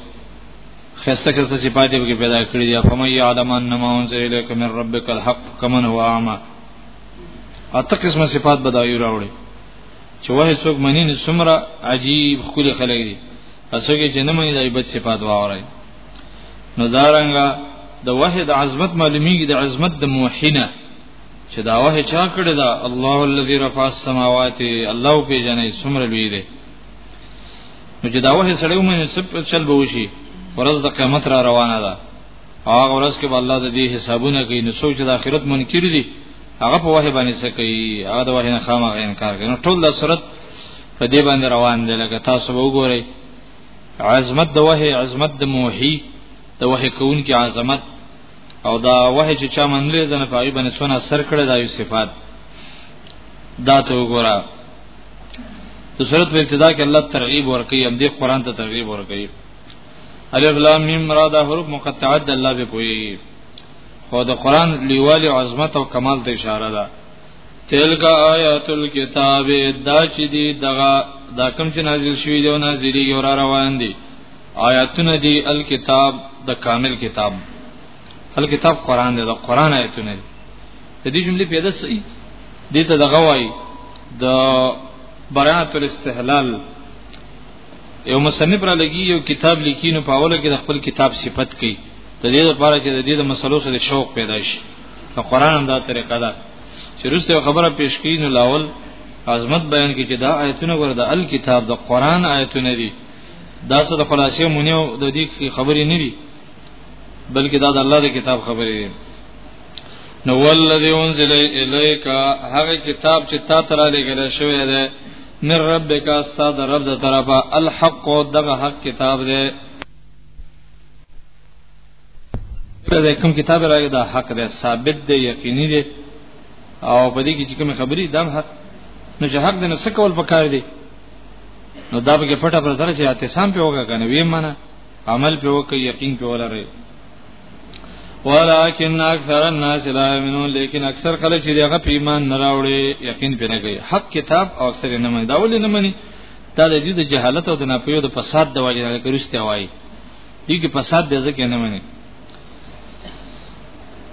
خسته خسته صفات به پیدا کړی دی فمن یعلم ان ما انزل الیک من ربک الحق کمن هو اعمى اته قسمه صفات بدایو راوړي چې وه څوک منی نه سمره عجیب خولي خلک دي اسوګه چې نه منی د عیبت صفات واوري نو دارنګه د وحید عظمت معلومیږي د عظمت د موحنه چې دا وه چا کړی دا الله الذي رفع السماوات الله په جنې سمره لوی دی نو چې دا وه سړیو مې سب چل به وشي ورځ د قیامت را روانه ده هغه ورځ کې به الله د دې حسابونه کوي نو سوچ د آخرت منکر دي هغه په وحی باندې څه کوي هغه د وحی نه خامخ انکار کوي نو ټول د صورت په دې باندې روان دي لکه تاسو وګورئ عظمت د وحی عظمت د موحی د وحی کون کې عظمت او دا وحی چې چا منلې د نه پای باندې څونه سر کړی دا یو صفات دا ته وګوره د صورت په ابتدا کې الله ترغیب ورکړي هم دې قران ته ترغیب ورکړي الف لام میم را دا حروف مقطعات د الله به کوي خو د قران لیوالي عظمت او کمال ته اشاره ده تلک آیات الكتاب دا چې دی دغه دا کوم چې نازل شوی دی او نازلې یو را روان دي آیاتونه دی الکتاب د کامل کتاب الکتاب قران دی د قران آیاتونه دی د دې جملې پیدا سي دې ته دغه وایي د برات الاستحلال یو مصنف را لګي یو کتاب لیکینو په اوله کې د خپل کتاب صفت کوي د دې لپاره چې د دې د مسلو سره شوق پیدا شي نو قران هم دا طریقه ده چې روسته خبره پیش کړي نو لاول عظمت بیان کړي چې دا آیتونه ور د الکتاب د قران آیتونه دي دا څه د خلاصې مونږ د دې خبرې نه دي بلکې دا د الله د کتاب خبرې دي نو والذي انزل اليك هغه کتاب چې تا تر لګل شوی دی من ربک استاد رب د طرفه الحق دغه حق کتاب دی دا کوم کتاب راغی دا حق دی ثابت دی یقیني دی او په دې کې چې کوم خبرې دام حق نو چې حق دی نو څه کول پکار دی نو دا به پټه پر سره چې اعتصام په وګه کنه وی منه عمل په وکه یقین په ولري ولكن اکثر الناس لا يؤمنون لیکن اکثر خلک چې هغه په ایمان نه راوړي یقین په نه کوي حق کتاب او اکثر نه مني دا ولې نه مني دا د دې د جهالت او د ناپوهۍ او د فساد د وجې نه کوي دي کې فساد به ځکه نه مني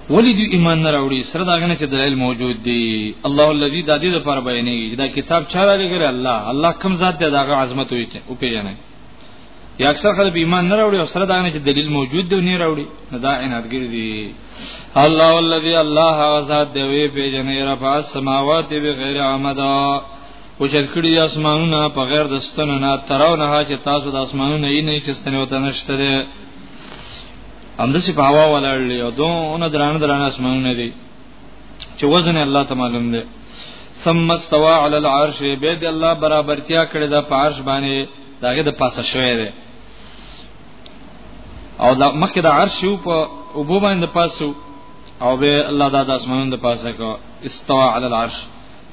ولی دی ایمان نه راوړي سره دا غنه چې دلایل موجود دي الله الذي د دې لپاره بیانېږي دا کتاب چا را لګل الله الله کوم ذات دی داغه عظمت وي او پیژنې یا اکثر خلک به ایمان نه راوړي او سره دا غنه چې دلیل موجود دی نه راوړي نه دا عنادګر دي الله الذي الله غزاد دی وی پیژنې رفع السماوات بغیر عمدا او چې کړي اسمانونه په غیر د ستنو نه تراو نه چې تاسو د اسمانونو یې نه چې ستنه وته نشته ده اند چې په هوا ولاړلې او دونه درانه درانه اسمانونه دي چې وزن الله ته معلوم ده ثم استوى على العرش به د الله برابرتیا کړې ده په عرش باندې داګه د پاسه شوې ده او د مخکې د عرش یو په ابو باندې پاسو او به الله دا د اسمانونو د پاسه کو استوى على العرش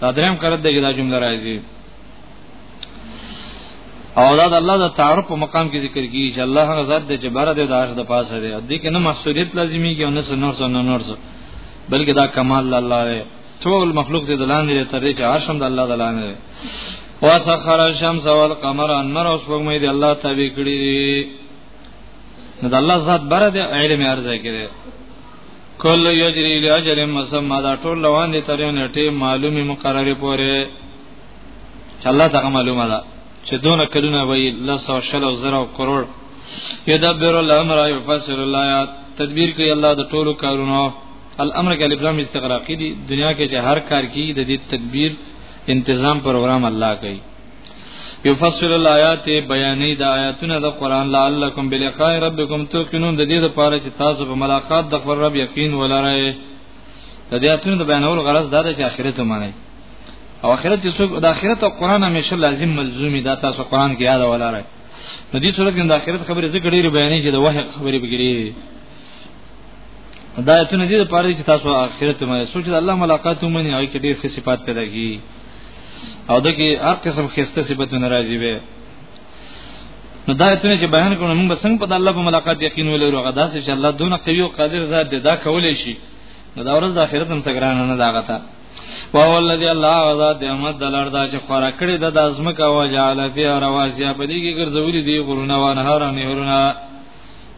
دا دریم قرات دی دا جمله راځي او دا د الله د تعارف په مقام کې ذکر کیږي چې الله هغه ذات دی چې بار دی د عرش د پاسه دی دې کې نه محصولیت لازمي کې او نه نور څه نه نور څه بلکې دا کمال الله دی ټول مخلوق دې دلان دی تر دې چې عرش هم د الله دلان دی وسخر الشمس والقمر انمر اوس په مې دی الله تابع کړی نو د الله ذات بار دی علم ارزه کې دی کل یجری لاجل مسمى دا ټول روان دي تر یو نیټه معلومه مقرره پوره چې الله تعالی معلومه ده چې دونه کلونه وی لس او شل او زر او کروڑ یدبر الامر یفسر الایات تدبیر کوي الله د ټولو کارونو الامر کې الف لام استغراقی دي دنیا کې چې هر کار کی د دې تدبیر تنظیم پروګرام الله کوي یفصل الایات بیانې د آیاتونو د قران لعلکم بلقاء ربکم توقنون د دې لپاره چې تاسو په ملاقات د خپل رب یقین ولرئ د دې آیاتونو د بیانولو غرض دا دی چې آخرت ومنئ او آخرت چې څوک د آخرت او قران همیشه لازم ملزومي دا تاسو قران کې یاد ولرئ نو دې صورت کې د آخرت خبرې ذکر ډېری بیانې چې د وحی خبرې بګړي دا ایتونه دې لپاره چې تاسو آخرت مې سوچ د الله ملاقات ومني او کې ډېر ښه صفات پیدا کیږي او دغه هر قسم خسته صفاتونه راځي به نو دا ایتونه چې بیان کړو موږ څنګه په الله په ملاقات یقین ولرو هغه داسې چې الله دونه قوي او قادر ذات دی دا کولای شي نو دا ورځ د آخرت هم څنګه نه دا غته واو الذي الله غزا د احمد دلار دا چې خورا کړی د ازمکه او جعل فی رواسیا په دې کې ګرځولې دی غرونه وانهار نهرونه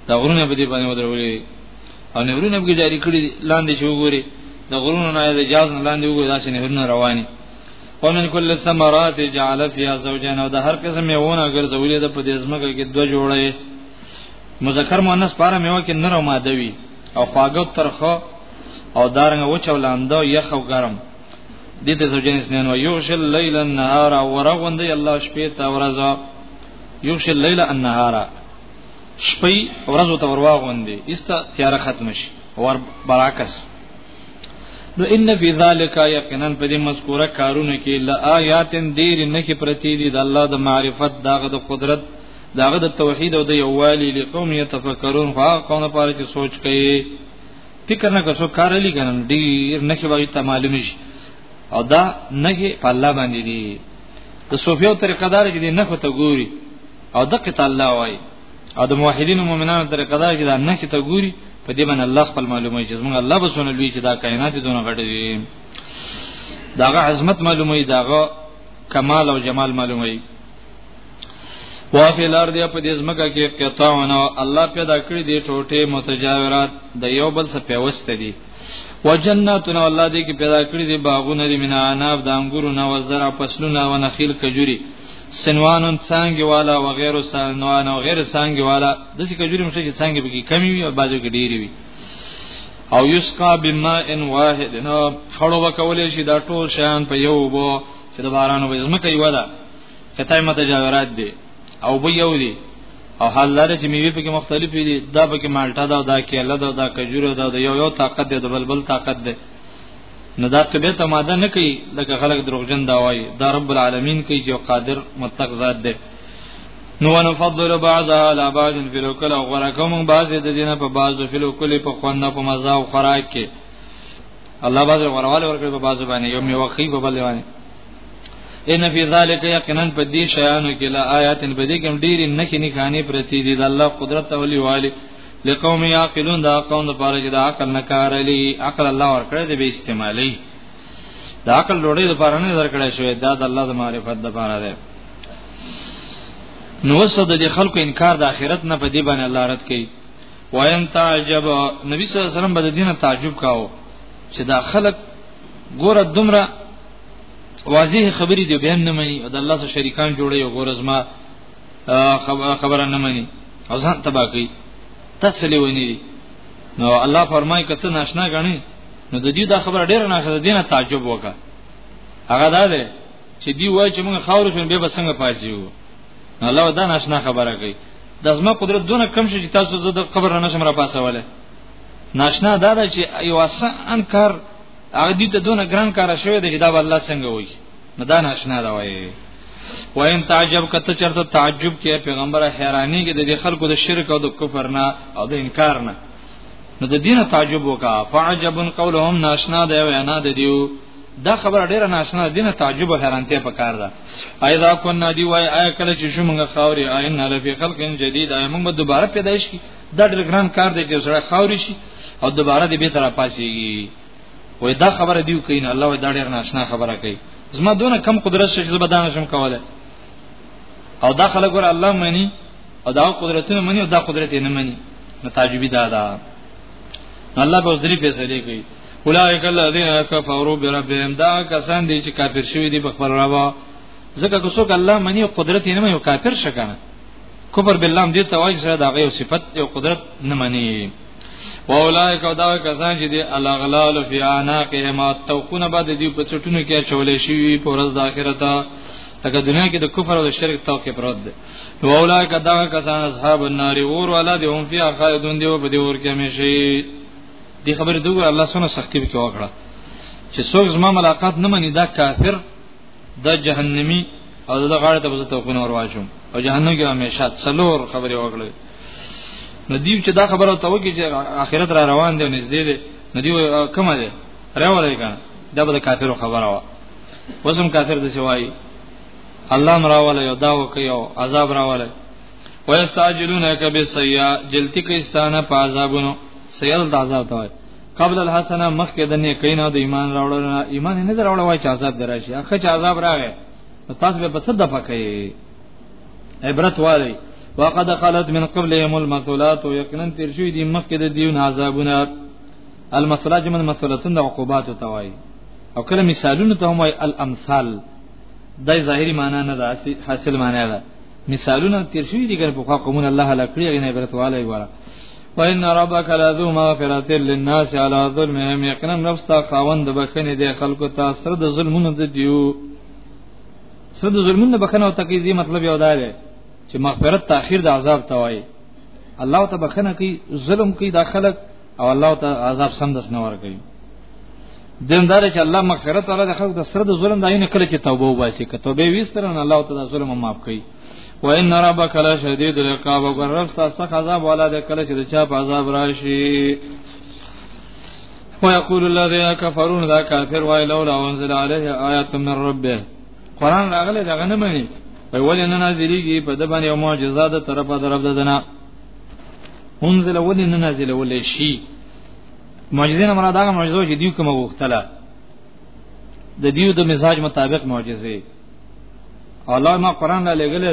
دا غرونه په دې باندې ودرولې او نهرونه به جاری کړی لاندې چې وګوري د غرونو نه د جاز نه لاندې وګوري داسې نهرونه رواني ومن کل الثمرات جعل فيها زوجين او د هر قسم میوونه ګرځولې د په دې ځمکه کې دوه جوړې مذکر مؤنث پاره میوه کې نر او ماده وي او خواږه ترخه او دارنګ وچ او لاندو یخ او ګرم دې ته زوجین اسنین و یغشل لیل النهار ورغوندې الله شپې ته ورځه یغشل لیل النهار شپې ورځو ته ورواغوندي ایسته تیار ختم شي ور برعکس نو ان فی ذلک یقینا په دې مذکوره کارونه کې لآیات دیر نه کې پرتی دي د الله د معرفت داغه د قدرت داغه د توحید او د یووالی لقوم یتفکرون خو قوم لپاره چې سوچ کوي فکر نه کوي کار لې ګنن ډیر نه کې وایي ته معلوم شي او دا نه په الله باندې دي د صوفیو طریقه دار چې نه خو ته ګوري او دقه ته الله وای او د موحدینو مؤمنانو طریقه دا چې دا نه چې ته ګوري په دې باندې الله خپل معلومه چې موږ الله به سونه لوی چې دا کائنات دونه غټ دي داغه عظمت معلومه داغه کمال او جمال معلومه وافی لار دی په دې ځمکه کې قطعونه الله پیدا کړی دی ټوټه متجاورات د یو بل څخه پیوست دي وجناتنا الله دې کې پیدا کړی دی باغونه دي مینا اناب د انګورو نه وزرع فصلونه او نخیل کجوري سنوانون څنګه والا و غیر سنوان او غیر څنګه والا د څه کجوري مشه چې څنګه بګي کمی وي او بازو کې ډیری وي او یسقا بما ان واحد نو خړو وکولې شي دا ټول شان په یو وبو چې د بارانو به زمکه یو ده کته متجاورات دي او به یو دي او حال لري چې میوه پکې مختلف دي دا پکې مالټا دا دا کېله دا دا کجوره دا یو یو طاقت دی د بلبل طاقت دی نو دا طبيعت ماده نه کوي لکه خلک دروغجن دا وایي دا رب العالمین کوي چې قادر مطلق ذات دی نو ونفضل بعضها على بعض في الكل او غرکم بعض د دینه په بعض في الكل په خوند په مزه او خوراک کې الله باز غرواله ورکړي په بعض باندې یو می وقی په بل باندې ان فی ذلک یقینا په دې شیانو کې لا آیات په دې کې ډېری نه کې نه خاني پرتی دي د الله قدرت او لیواله لقوم یاقلون دا قوم د پاره چې د عقل نه کار لري عقل الله ورکړي دی به استعمالي د عقل لوړې د پاره نه درکړې شوی دا د الله د معرفت د پاره ده نو وسو د خلکو انکار د آخرت نه په دی باندې الله رد کړي وین تعجب نبی صلی الله علیه وسلم بده دینه تعجب کاو چې دا خلک ګوره دومره واضح خبرې دی به نه مني او د الله سره شریکان جوړي او ګوره زما خبره نه مني او ځان تبا کوي تسلی ونی دي نو الله فرمایي کته ناشنا غني نو د دې دا خبره ډیره ناشنا دینه تعجب وکړه هغه دا ده چې دی وای چې موږ خاور شون به بسنګ پاتیو نو الله دا ناشنا خبره کوي د زما قدرت دونه کم شي چې تاسو د قبر نه شم را پاسواله ناشنا دا ده چې یو اسان کار هغه دې ته دونه ګران کار شوی دی چې دا الله څنګه وایي نه دا ناشنا دا وایي وین تعجب کته چرته تعجب کې پیغمبر حیرانی کې د خلکو د شرک او د کفر نه او د انکار نه نو د دینه تعجب وکا فعجب قولهم ناشنا دی وینا د دیو دا خبره ډیره ناشنا دینه تعجب او حیرانتیا پکار ده ایدا کنا دی وای آیا کله چې شومغه خاوري آین نه لفي خلق جدید آیا موږ دوباره پیدایش کی دا ډیر ګران کار دی چې سره خاوري شي او دوباره دې به تر پاسيږي وای دا خبره دیو کین الله وای دا ډیر ناشنا خبره کوي زما دونه کم قدرت شې چې زبدان شم کوله او دا خلک ور الله مني او دا قدرتونه مني او دا قدرت نه مني نو تعجبي دا دا الله به درې پیسې دی کوي اولئک الذین کفروا بربهم دا کسان دي چې کافر شوی دي په خپل روا ځکه که څوک الله مني او قدرت نه مني او کافر شکنه کفر بالله دې توای سره دا غي صفت او قدرت نه مني واولائک او دا کسان چې دی الاغلال فی اعناقهم توقونه بعد دی په چټونو کې چولې شي په ورځ د آخرت لکه دنیا کې د کفر او د شرک توقې پروت دی واولائک دا کسان اصحاب النار اور ولا دی هم فی خالدون دی په دې اور کې همیشه دی خبر دوه الله سونه سختی به وکړه چې څوک زما ملاقات نه مني دا کافر دا جهنمی او دا غاړه ته به توقونه ورواچوم او جهنم کې همیشه څلور خبرې وکړي نو دیو چې دا خبره ته وکی چې آخرت را روان دی نږدې دی نو دیو کومه ده راولای کنه دا به کافرو خبره وا وسم کافر د سوای الله مراوله یو دا وکيو عذاب راوله ويستعجلونك بالسيئه جلتی کیستانه په عذابونو سیل د عذاب ته قبل الحسنه مخکې د نه کینا د ایمان راوړل ایمان نه دراوړل وای چې عذاب دراشي اخه چې عذاب راغی تاسو به په صد دفعه کوي عبرت والی وقد خلت من قبلهم المثلات یقینا تیر شوی دی مخکې د دیون عذابونه المثلات جمع مثلتون د عقوبات توای او کله مثالونه ته هم الامثال دای ظاهری معنا نه ده حاصل معنا ده مثالونه تیر شوی دي ګر په خوا قومون الله هله کړی غنه عبرت والي وره وان ربک لذو مغفرت للناس على ظلمهم یقینا نفس تا خاوند بخنه دي خلکو ته سره د ظلمونو د دیو صد ظلمون نه بخنه او تقیزی مطلب یو دا دی چې مغفرت تاخير د عذاب توای الله ته بخنه کوي ظلم کوي د خلک او الله ته عذاب سم دس نه ور کوي دیندار چې الله مغفرت ولا د خلک د سره د ظلم داینه کله چې توبه وباسي که توبه وستره نه الله تعالی ظلم معاف کوي وان ربک لا شدید العقاب وګرفتا سخ عذاب ولا د کله چې د چا په عذاب راشي ويقول الذين كفرون ذا كافر وای لولا انزل عليه آیات من ربه قران راغله دا غنه مانی وای ولې نه نازلېږي په د باندې یو معجزه ده طرفه درب ددنه انزل ولې نه نازل ولې شي معجزه نه مراد هغه معجزه چې دیو کومه وختله د دیو د مزاج مطابق معجزه الله ما قران را لګل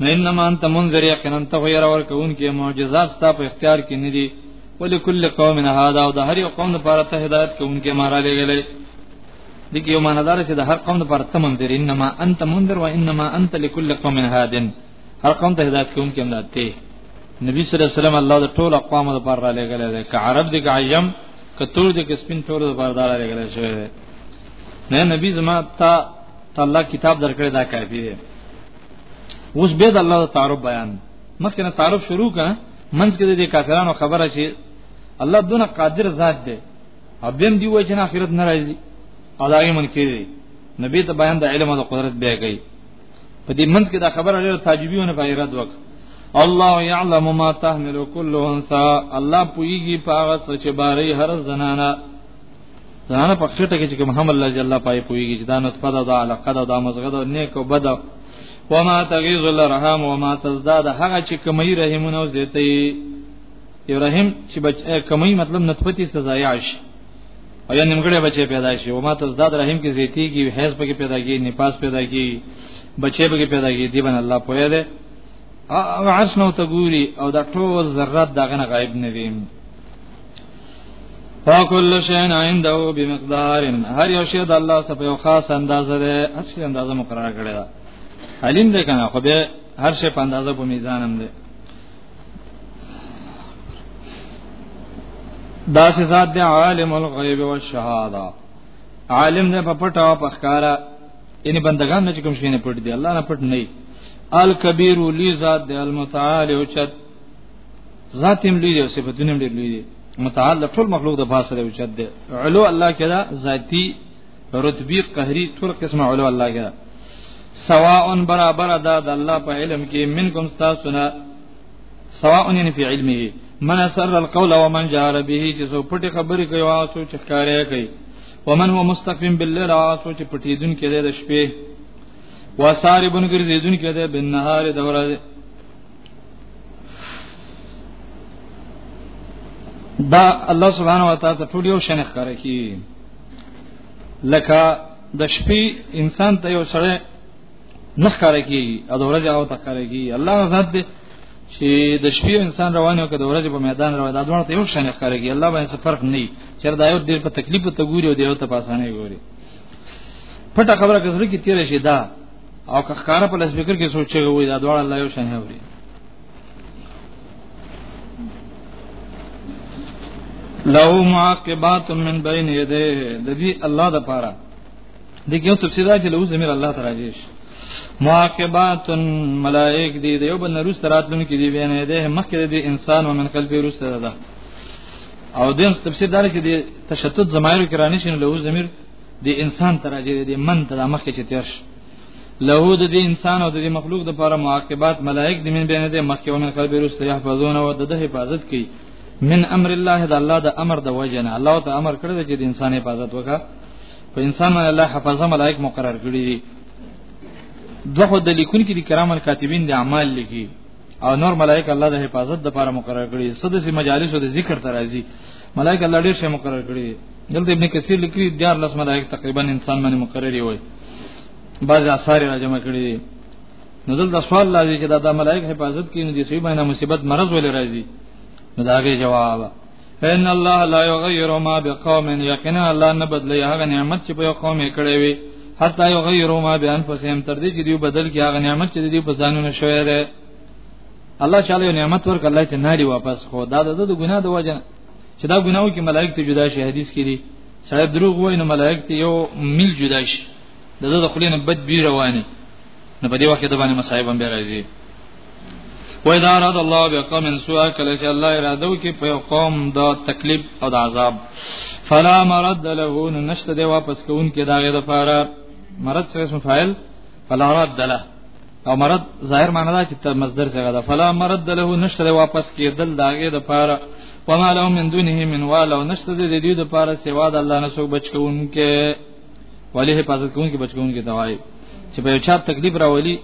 نه انما انت منذر یقینا ته غیر ور کوونکې معجزات ستا په اختیار کې نه دي ولکل قوم هذا او د هر یو قوم لپاره ته هدایت کوونکې مارا لګلې دغه یو ماندار چې د هر قوم لپاره ته منذر انما انت منذر و انما انت لكل قوم هادن هر قوم ته هدایت کوونکې امداد ته نبی صلی الله علیه وسلم الله د ټول اقوام لپاره را لګلې ده ک عرب دي ک عجم ک تور دي ک سپین ټول لپاره دار لګلې شوی ده نه نبی زما تا الله کتاب درکړی دا کافی دی اوس به د الله تعارف بیان مخکې تعارف شروع کړه منځ کې د کافرانو خبره چې الله دونه قادر ذات دی او بیم دی وای چې نه اخرت نه راځي او دا یې منکر دی نبی ته بیان د علم او د قدرت بیا کوي په دې منځ کې دا خبره ډیره تعجبیونه په ایراد وک الله يعلم ما تحمل كل انثى الله پویږي په هغه څه چې باري هر زنانه زنانه په خټه کې چې محمد الله جل الله پای پویږي چې دا نطفه ده دا علاقه ده دا مزغه ده نیک او بد وما تغیظ الرحم وما تزداد هغه چې کمی رحمونه او زیته یو رحم چې بچ کمی مطلب نطفتی سزا شي او یا نیمګړی بچي پیدا شي وما تزداد رحم کې زیتی کی حیض پکې پیدا کی نفاس پیدا کی بچي پکې پیدا کی دی بن الله پوهه ده او عرش نو تګوري او دا ټول ذرات دغه غایب نه دي فکل شین عنده بمقدار هر یو شی د الله سره یو خاص اندازه ده هر شی اندازه مقرره کړی ده حلیم ده کنه خو به هر شی په اندازه په میزان هم ده دا سه ذات دی عالم الغیب والشهاده عالم نه په پټه او په ښکارا ان بندگان نه کوم شي نه پټ دی الله نه پټ نه الکبیر لی ذات دی المتعال او چت ذات هم لوی دی او صفاتونه هم ډېر لوی دي متعال د ټول مخلوق د باسه دی اوچت دی علو الله کدا ذاتی رتبی قهری ټول قسمه علو الله کدا سواء برابر ده د الله په علم کې منکم تاسو نه سواء یعنی فی علمه من سر القول ومن جار به چې سو پټي خبرې کوي او سو چې کارې کوي ومن هو مستقیم باللیل او سو چې پټي دن کې د شپې وساربن ګرځیدون کې د بنهار د ورځې دا الله سبحانه و تعالی ته ټول یو شنه ښکاره کی لکه د شپې انسان ته یو سره نه ښکاره کی او د ورځې هغه ته ښکاره کی الله ذات دې چې د شپې انسان روان یو که د ورځې په میدان روان دا دوه ته یو شنه ښکاره کی الله باندې فرق نه وي چې دا یو ډېر په تکلیف ته ګوري او دی یو ته په اسانه ګوري پټه خبره کزړه کې تیر شي دا او که ښکارا په لسبیکر کې سوچ چغه وي دا دواړه الله یو شان هوري له معاقبات من بین یده د دې الله د پاره د یو تفسیر چې له زمير الله تعالی شي معاقبات ملائک دی د یو بل روس تراتلون کې دی بین یده مخکې د انسان ومن قلب روس ده او دیم تفسیر دار چې د تشتت زمایرو کې رانیشن له زمير د انسان ته راځي د من ته د مخکې چې تیر شي له د دې انسان او د دې مخلوق د لپاره معاقبات ملائک د من بینه د مخکې او من قبل رسته يحفظون او د ده حفاظت کوي من امر الله د الله د امر د وجنه الله ته امر کړی چې د انسان حفاظت وکړه په انسان باندې الله حفاظه ملائک مقرر کړی دي دغه د لیکون کې د کرام الکاتبین د اعمال لیکي او نور ملائک الله د حفاظت د لپاره مقرر کړی صد سي مجالس او د ذکر ترازی ملائک الله ډیر شی مقرر کړی دلته ابن کثیر لیکلی دیار لس ملائک تقریبا انسان باندې مقرر وي بعض اثار را جمع کړی دي نو دلته سوال لازم چې دا د ملائک حفاظت کوي نو د سوي باندې مصیبت مرز ولې راځي نو دا غي جواب ان الله لا یغیر ما بقوم یقینا الله نه بدلی هغه نعمت چې په یو قوم یې کړی وي حتی یغیر ما بانفسهم تر دې چې دیو بدل کې هغه نعمت چې دیو په ځانونو شوی دی الله تعالی نعمت ورک الله ته ناری واپس خو دا د ګناه د وجه چې دا ګناو کې ملائک ته جدا شي حدیث کې دي سړی دروغ وای نو ملائک ته یو میل جدا شي د دې خلینو بد بی رواني نو په دې وخت کې د باندې مصايب هم راځي و اذا اراد الله بقوم سوء کله چې الله اراده وکي په قوم دا تکلیف او د عذاب فلا مرد له نشته دی واپس کوونکې داغه د پاره مرد سره اسم فاعل فلا رد له او مرد ظاهر معنی دا چې تر مصدر څخه ده فلا مرد له نشته واپس کېدل داغه د پاره وما لهم من دونه من والو نشته د دې د پاره سوا د الله نه څوک بچکونکې ولې حفاظت کوونکې بچکونکې دوای چې په چا تکلیف راولي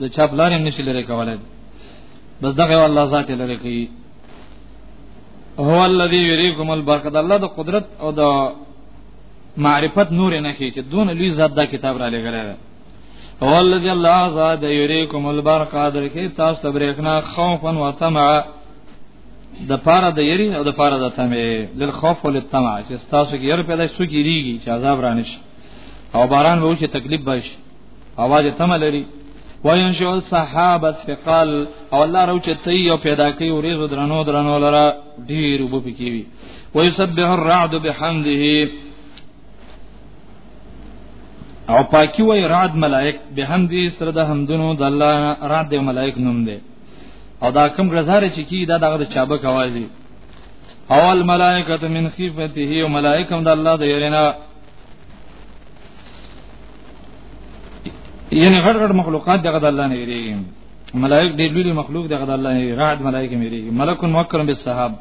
د چا بلارې نشي لري کولای بس دغه الله ذات لري کوي هو الذي يريكم البرق د الله د قدرت او د معرفت نور نه کوي چې دون لوی ذات دا کتاب را لګره او الذي الله عزاد يريكم البرق قادر کې تاسو ته برېښنا خوفا و طمع د پاره د یری او د پاره د طمع لل خوف ول طمع چې تاسو کې ير پیدا شو کیږي چې عذاب رانش او باران وو چې تکلیف بش اواز طمع لري وینشو الصحاب الثقال او الله رو چې تی او پیدا کوي ورېزو درنو درنو لره ډیر وبو پکې وي ويسبح الرعد بحمده او پاکی وای رعد ملائک به هم دې سره د حمدونو د الله رعد ملائک نوم دی او دا کوم غزاره چې کی دا دغه چابک اوازي اول ملائکه من خفته او ملائکه د الله د یرینا یعنی غړ غړ مخلوقات دغه د الله نه یریږي ملائک ډېر لوی مخلوق دغه د الله نه یریږي رعد ملائکه یریږي ملک موکرم بالصحاب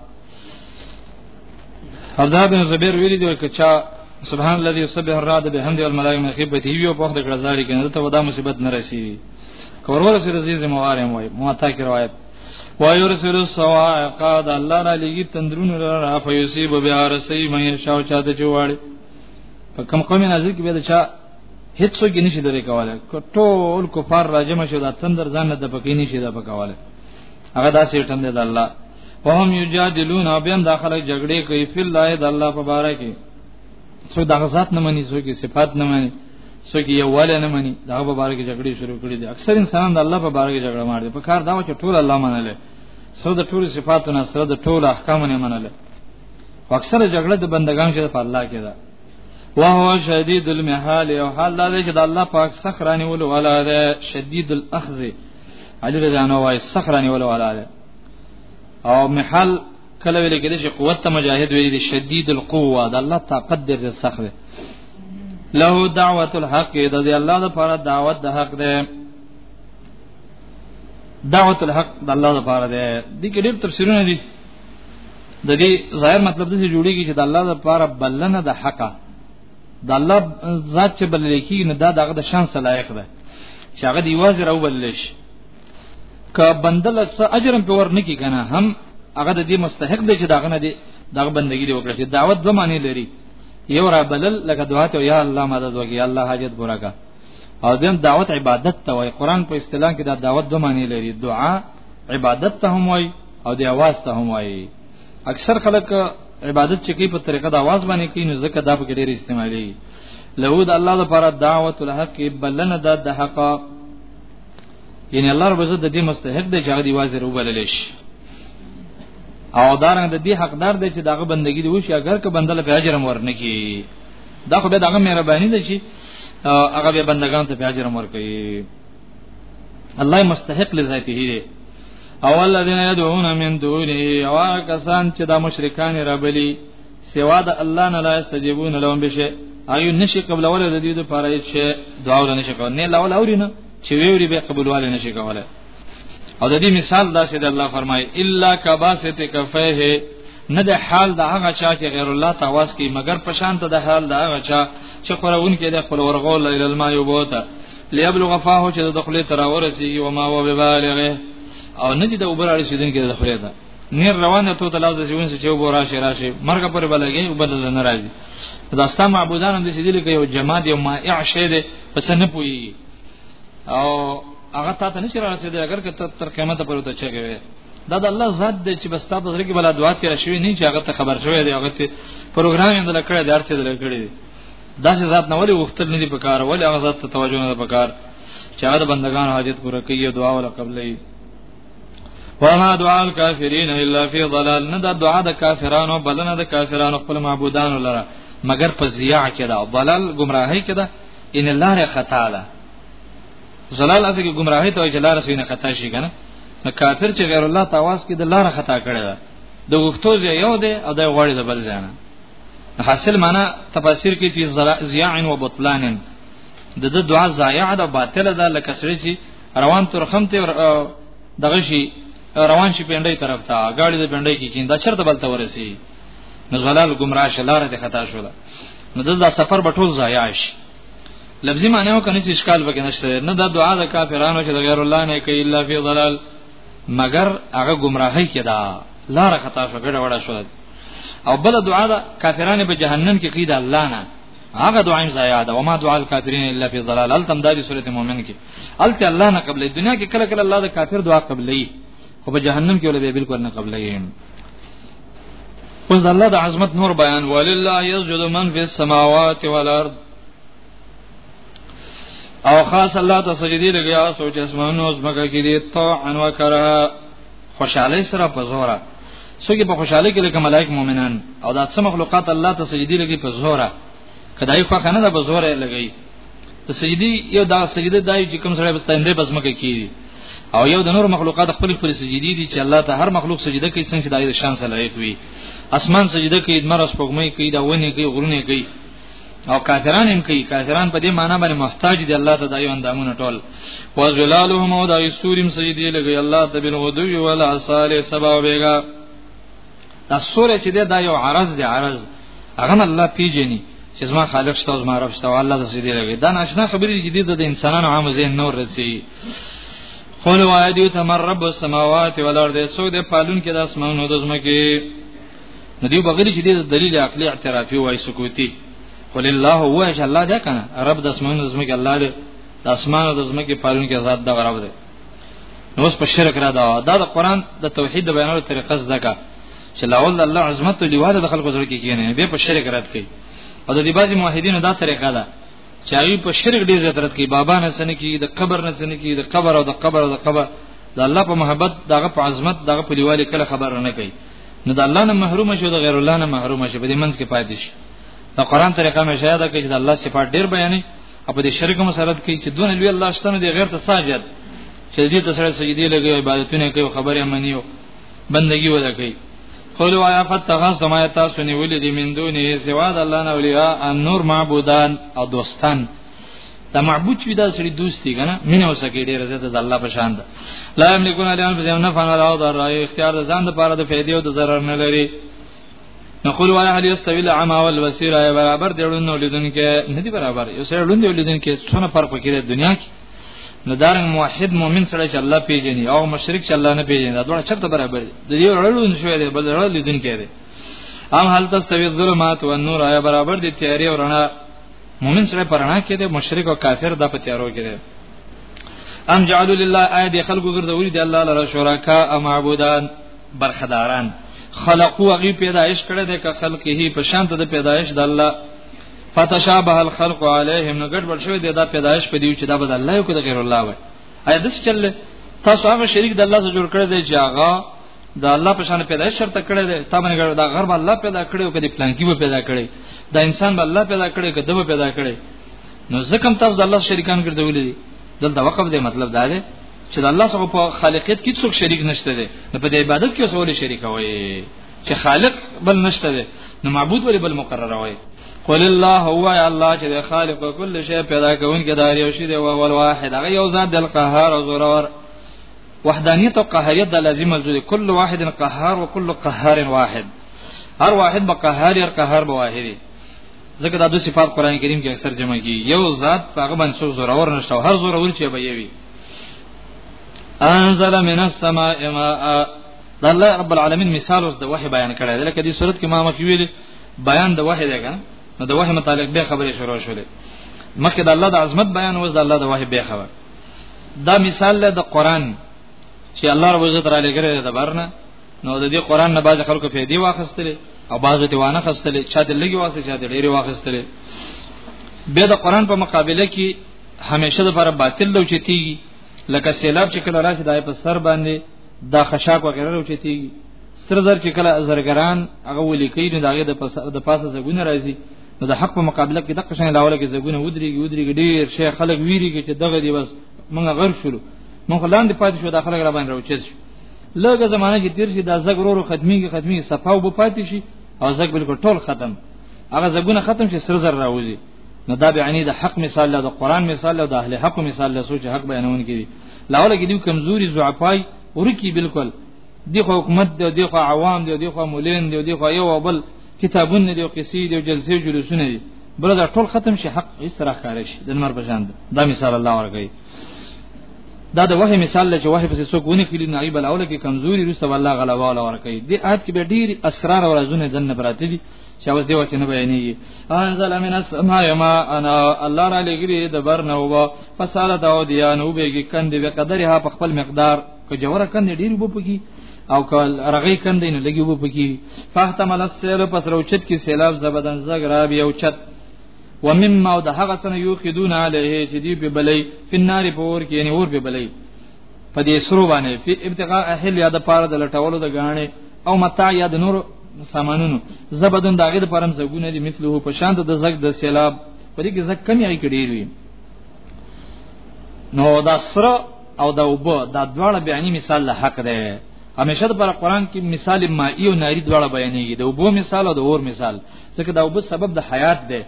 عبدالله بن زبیر ویلي دی چې چا سبحان الذي يسبح الرعد بحمده والملائکه من خيبه دی یو په وخت کړه ځاري کنه ته ودا مصیبت نه رسی کورور سره دې زموارم وای ماته کې روایت ويرسل الصواعق دا الله را لګي تندرون را فيصيب بها رسي من يشاء چاته جوړي په کوم قوم نازل کې به دا چا هیڅ څوک نشي درې کوله ټول کفار راجم شو دا تندر ځان نه د پکې نشي دا پکواله هغه دا سیټم دی د الله وهم یجادلون او بهم داخله جګړې کوي فی الله د الله په باره کې څو دغه ذات نه مني څو کې صفات نه مني څو کې یو ول نه مني دا په باره کې جګړې شروع کړې دي اکثر انسان د الله په باره کې جګړه مار دي په کار دا و چې ټول الله منل څو د ټول صفاتو نه سره د ټول احکام نه منل اکثر جګړه د بندگان کې په الله کې ده وهو شدید المحال او حال دا چې د الله پاک سخرانی ول ولا ده شدید الاخذ علي رضی الله وايي صخرانی ولا ولا ده او محل کله ویل کېږي چې قوت ته مجاهد ویل دي شدید القوه د الله طاقت ډېر سخت ده له دعوت الحق د دې الله لپاره دعوت د حق ده دعوت الحق د الله لپاره ده دي کې ډېر تفسیرونه دي د دې ظاهر مطلب د دې جوړیږي چې د الله لپاره بلنه د حقه د الله ذات چې بلل کیږي نو دا دغه د شان صلاحیت ده چې هغه دی واځي راو بلل شي که بنده لږ څه اجر په ور نه کی کنه هم هغه د دې مستحق دی چې داغه نه دی دغه بندگی دی وکړي دعوت به معنی لري یو را بلل لکه دعا ته یا الله مدد وکړي یا الله حاجت پورا کا او دیم دعوت عبادت ته وای قران په اصطلاح کې دا دعوت به معنی لري دعا عبادت ته هم وای او د اواز ته هم وای اکثر خلک عبادت چې کوي په طریقه د आवाज باندې کوي نو زکه دا په ډېر استعمالي له د الله لپاره دعوت الحق بلنه د د حق یعنی الله رب عزت د دې مستحق دی چې هغه دی واځي وبلل شي او دارنګ د دې حقدار دی چې دغه بندگی دی وشي اگر که بنده له اجر مور نه کی دا خو به دغه مهرباني ده چې هغه به بندگان ته اجر مور کوي الله مستحق لذاته دی او الذين يدعون من دونه او کسان چې دا مشرکان ربلی سوا د الله نه لا استجبون لهم بشه ایو نشي قبل ولا د دې لپاره چې دعا ول نشي کول نه لا ول اورینه چې ویوري به قبول ول نشي کوله او د دې مثال دا چې الله فرمایي الا کباسته کفه نه د حال د هغه چا چې غیر الله تواس کوي مگر پشان ته د حال د هغه چا چې قرون کې د خپل ورغول ال الماء یو بوته ليبلغ فاه چې د خپل تر ورسیږي او ما و ببالغه او نه دي د اوبر اړ شیدن کې د خپل ته نیر روانه ته تلاز د سیون چې وګور راشي راشي مرګ پر بلګي او بدل نه راځي دا ستا معبودان هم د سیدل کې یو جماد یو مائع شی دی پس نه پوي او هغه تا ته نشي راځي اگر که تر قیامت پر ته چګوي دا د الله ذات دی چې بس تاسو لري کې بل ادوات تیر شوی نه چې هغه ته خبر شوی دی هغه ته پروګرام یې دلته کړی دی ارڅ دلته کړی دی داسې ذات نه ولې وختل نه دی په کار ولې هغه ذات ته توجه نه په کار چې هغه بندگان حاجت پوره کوي او دعا ولا قبلې وما دعاء الكافرين الا في ضلال نه دا دعا د کافرانو بلنه د کافرانو خپل معبودانو لره مگر په ضیاع کې دا ضلال گمراهی کې دا ان لاره خطا ده ضلال اته کې گمراهی ته چې لاره سینه خطا شي کنه نو کافر چې غیر الله تواس کې د لاره خطا کړی ده د وختو یو دی او د غوړي د بل ځای نه حاصل معنا تفاسیر کې چې ضیاع و بطلان د د دعا ضایع ده باطل ده لکه سړي چې روان ترخم ته دغه شي روان شي پندای طرف ته غاړي د پندای کې کیندا چرته بلته ورسي نو زلال گمراه شلاره ته خطا شو نو دغه سفر به ټول ضایع شي لفظي معنی وکنه چې اشکال وکنه نه د دعا د کافرانو چې د غیر الله نه کوي الا فی ضلال مگر هغه گمراهی کې دا لار خطا شو ګډه وډه شو او بل دعا دا کافرانه په جهنم کې قید الله نه هغه دعا یې ضایع ده وما دعا الکافرین الا فی ضلال ال تم دایي سورته مؤمن کې الته الله نه قبلې دنیا کې کله کله الله د کافر دعا قبلې خو په جهنم کې ولې بالکل نه قبلې اوس الله د عظمت نور بیان ولله یسجد من فی السماوات والارض او خاص الله ته سجدي لګیا سوچ اسمانو اوس مګه کې دي تو انو کرا خوشاله سره په زوره سګي په خوشاله کې لکه ملائک مؤمنان او دا څه مخلوقات الله ته سجدي لګي په زوره کداې خو کنه دا په زوره لګي ته سجدي یو دا سجده دای چې کوم سره بستاندې بس مګه کې او یو د نور مخلوقات خپل خپل سجدي دي چې الله ته هر مخلوق سجده کوي څنګه چې دایره شان سره لایق وي اسمان سجده کوي دمر اس پګمې کوي دا ونی کوي غرونه کوي او کافران هم کوي کافران په دې معنی باندې محتاج دي الله ته دایو اندامونه ټول و ظلالهم او دای سوریم سیدی لګي الله ته بن غدوی ولا اصال سبا بیگا دا سورې چې دا یو عرض دی عرض هغه الله پیجنی چې زما خالق شته زما رب شته الله ته سیدی لګي دا ناشنا خبرې جديد د انسانانو عام ذهن نور رسی قول وایدی تمر رب السماوات والارض سو دې پالون کې د اسمانو د زمکه نو دی بغیر چې د دلیل عقلی اعترافي وای سکوتی قل الله هو ان شاء الله دا کنه رب د اسمانونو زمکه الله دې د اسمانونو د زمکه پالون کې ذات دا رب دې نو اوس په شرک را دا دا د قران د توحید د بیانولو طریقه زده کا چې لاول الله عظمت او لیواله د خلکو سره کې کینې به په شرک رات کوي او د دې بعضی موحدینو دا طریقه ده چې هغه په شرک ډیر زیات رات کوي بابا نه سن کې د قبر نه سن کې د قبر او د قبر او د قبر د الله په محبت دغه په عظمت دغه په لیواله کله خبر نه کوي نو د الله نه محروم شو د غیر الله نه محروم شو په دې منځ کې پاتې شي دا قران طریقه مې شاید کې چې د الله صفات ډېر بیانې او په دې شرک مسرت کې چې دونه لوی الله شته نه دی غیر ته ساجد چې دې ته سره سجدي لګي عبادتونه کوي خبره مني او بندگی ودا کوي قولوا آیا فتغز ما تاسو نیولې دي من دونه سوا د الله نه اولیاء ان نور معبودان او دوستان دا معبود چې دا سړي دوست دی کنه مینه وسکه ډیر زیاته د الله په شان ده لا یملکون علی انفسهم نفعا ولا ضرا اختیار د ځان د پاره د فائدې او د ضرر نه لري نقول وایا هل یستوی العما والبصیر ای برابر دی ړوند ولیدونکو نه دی برابر یو سره ړوند ولیدونکو څونه فرق پکې د دنیا کې نو دارنګ موحد مؤمن سره چې الله پیژني او مشرک چې الله نه پیژني دا ډول چرته برابر دي د یو ړوند شوی دی بل ړوند لیدونکو دی ام هل تستوی الظلمات والنور ای برابر دي تیارې او رڼا مؤمن سره پرانا کې دی مشرک او کافر د پتیارو کې دی ام جعل لله آیا د خلقو ګرځولي دی الله لره شرکا او معبودان برخداران خلقو هغه پیدایش کړی دی که خلقه په شان ته د پیدایش د الله فتشابه الخلق علیهم نو ګډ ورشوي دی دا پیدایش په دیو چې دا بد الله یو کو د غیر الله وای آیا د څه چل تاسو هغه شریک د الله سره جوړ کړی دی چې هغه دا الله په شان پیدا شرط کړی دی تا باندې ګر دا غرب الله پیدا کړی او کدی پلان کې پیدا کړی دا انسان به الله پیدا کړی کده به پیدا کړی نو ځکه تاسو د الله شریکان ګرځولې دي دلته وقف دی مطلب دا دی چې د الله سره په خالقیت کې څوک شریک نشته دی نو په عبادت کې څوک شریک وایي چې خالق بل نشته دی نو معبود ولې بل مقرر وایي قل الله هو يا الله چې خالق كل شيء پیدا کوونکی دا یو شی دی او هو الواحد هغه یو ذات د قهار او زورور وحدانیت او قهاریت د لازم مزور کل واحد قهار او کل قهار واحد هر واحد به قهار هر قهار به واحد ځکه دا د صفات قران کریم کې اکثر جمع کی یو ذات هغه باندې څو زور اور نشته هر زور اور چې به یوي انزل من السماء ماء دا الله رب العالمین مثال اوس د وحی بیان کړی دی لکه دې صورت کې ما مخ ویل بیان د وحی دی کنه نو د وحی متعلق به خبرې شروع شولې مخکې د الله د عظمت بیان اوس د الله د وحی به خبر دا مثال له د قران چې الله رب عزت را لګره د برنه نو د دې قران نه باز خلکو فائدې واخستلې او باز ته وانه خستلې چا د لګي واسه چا د ډېری واخستلې به د قران په مقابله کې همیشه د پر باطل لو چتیږي لکه سیلاب چې کله راشي دای په سر باندې دا خشاک وغیرہ لو چتیږي ستر زر چې کله زرګران هغه ولیکي نو داګه د پاسه زګونه راځي نو د حق په مقابله کې دغه شان لاول کې زګونه ودرېږي ودرېږي ډېر شي خلک ویریږي چې دغه دی بس موږ غر شول موږ لاندې پاتې شو د خلک را باندې راوچې شو لږه زمانه کې تیر شي دا زګ ورو ختمي کې ختمي صفاو به پاتې شي او زګ بالکل ټول ختم هغه زګونه ختم شي سر زر راوځي نو دا بیانی د حق مثال له قرآن مثال له د اهل حق مثال له سوچ حق بیانون کې لاول کې دی کمزوري ضعفای ورکی بالکل دی خو حکومت دی خو عوام دی دی خو مولین دی دی خو یو بل کتابونه دی او قصې دی او جلسې جلوسونه دی بل دا ټول ختم شي حق هیڅ سره ښکار شي د نمر په شان دا مثال الله ورکړي دا د وحي مثال لکه وحي په څوک ونه کړي نه ایبل اوله کې کمزوري رسو الله غلبا ولا ورکړي دې آیت کې به ډیر اسرار او رازونه دنه براته دي چې اوس دی وکه نه بیانېږي انزل من السماء ما انا الله را لګري د بر نو فصاله داودیان او بهږي کندې به قدرها په خپل مقدار که جوره کندې ډیر وب پکی او که رغې کندې نه لګي وب پکی فاحتمل السيل پس روچت کی سیلاب زبدن زګ را بیا او چت ومما د هغه سن یو خدون علیه چې دی په بلې فنار پور کې نه اور په بلې په دې سرو باندې په ابتغاء اهل یاد پاره د لټولو د غاڼې او متاع یاد نور سامانونو زبدن داغه د پرم زګونه دي مثله په شان د زګ د سیلاب په دې کې زګ کمی اړ کړي نو دا سره او دا وبو دا دواړه بیانی مثال له حق ده همیشه د پر قران کې مثال مائی او ناری دواړه بیانېږي د وبو مثال او د اور مثال ځکه دا وبو سبب د حیات ده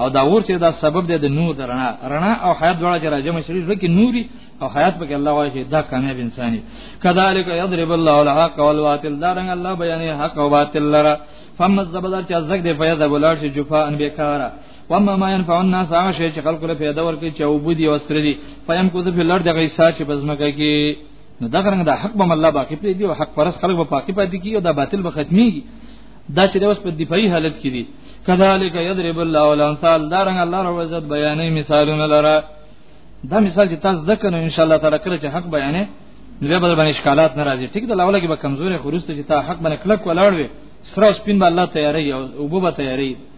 او دا اور چې دا سبب ده د نور د رڼا رڼا او حیات دواړه چې راځم شریف لکه نوري او حیات پکې الله وایي چې دا کامیاب انساني کذالک یضرب الله الحق والباطل دا رنګ الله بیانې حق او باطل لره فمز زبدار چې ازګ دی فیض بولار شي جفا ان بیکارا واما ما ينفع الناس هغه شی چې خلکو له پیدا ورکړي چې وبدي او سره دي فهم کو ذفل لړ دغه حساب چې بزمکه کې نو دا غرنګ دا حق به الله باقی پرې دی او حق پرس خلک به باقی پاتې کی او دا باطل به ختميږي دا چې د اوس په دفاعي حالت کې دي کذالک یضرب الله الامثال دا رنګ الله رب عزت بیانې مثالونه لره دا مثال چې تاسو د کنه ان شاء الله تعالی کړ چې حق بیانې نو به باندې اشکالات ناراضي ټیک دا لاوله کې به کمزورې خروسته چې تا حق باندې کلک ولاړ وي سره سپین به الله تیارې او وبو به تیارې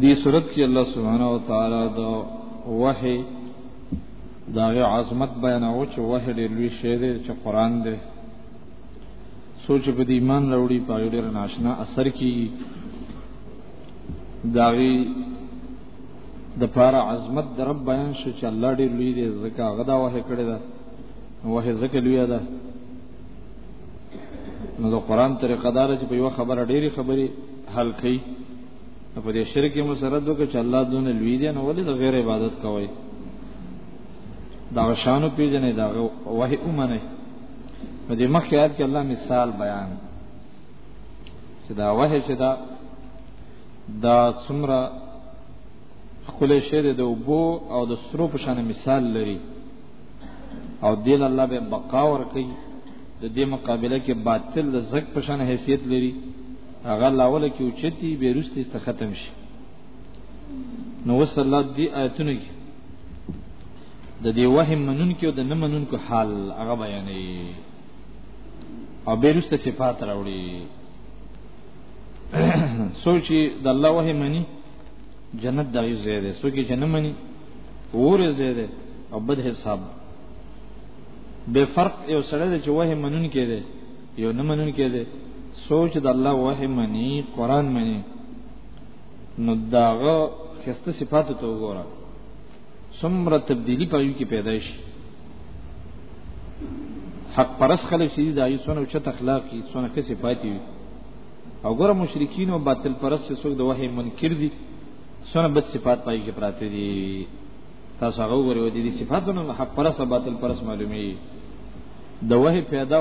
دی صورت کې الله سبحانه و تعالی د وحی داغه عظمت بیانوي چې وحی ډېر لوی شی دی چې قران دی سوچ په دې ایمان راوړي په ډېر ناشنا اثر کی داغي د پاره عظمت در رب بیان شو چې الله ډېر لوی دی زکه غدا وه کړی دا وه زکه لوی ده نو د قران طریقه دار چې په یو خبره ډېری خبري حل کړي په دې شرک کې مسرد وکړي چې الله دون لوی دی نو ولې د غیر عبادت کوي دا شانو پیژنې دا وه اومنه په دې مخ یاد کې الله مثال بیان چې دا وه چې دا دا څومره خپل شعر د وبو او د سرو په شان مثال لري او دین الله به بقا ور کوي د دې مقابله کې باطل د زک په شان حیثیت لري هغه لاول کې اوچتي به رستي څخه ختم شي نو وصلی الله دی آیتونه کې د دې وهم منون کې او د نه منون کو حال هغه بیانې او به رسته صفات راوړي سوچي د الله وه مني جنت دغه ځای دی سوچي چې نه مني ور ځای دی او بد حساب به فرق یو سره چې وه منون کې دی یو نه منون کې دي سوچ د الله وحی منی قران منی نو داغه خسته صفات ته وګوره څومره تبدیلی پایو کې پیدا شي حق پرس خلک چې دا یو څونه چت اخلاقی څونه کې صفات وي او ګوره مشرکین او باطل پرس چې څوک د وحی منکر دي څونه بد صفات پای کې پراته دي تاسو هغه وګورئ د دې صفاتونو حق پرس او باطل پرس معلومي د وحی پیدا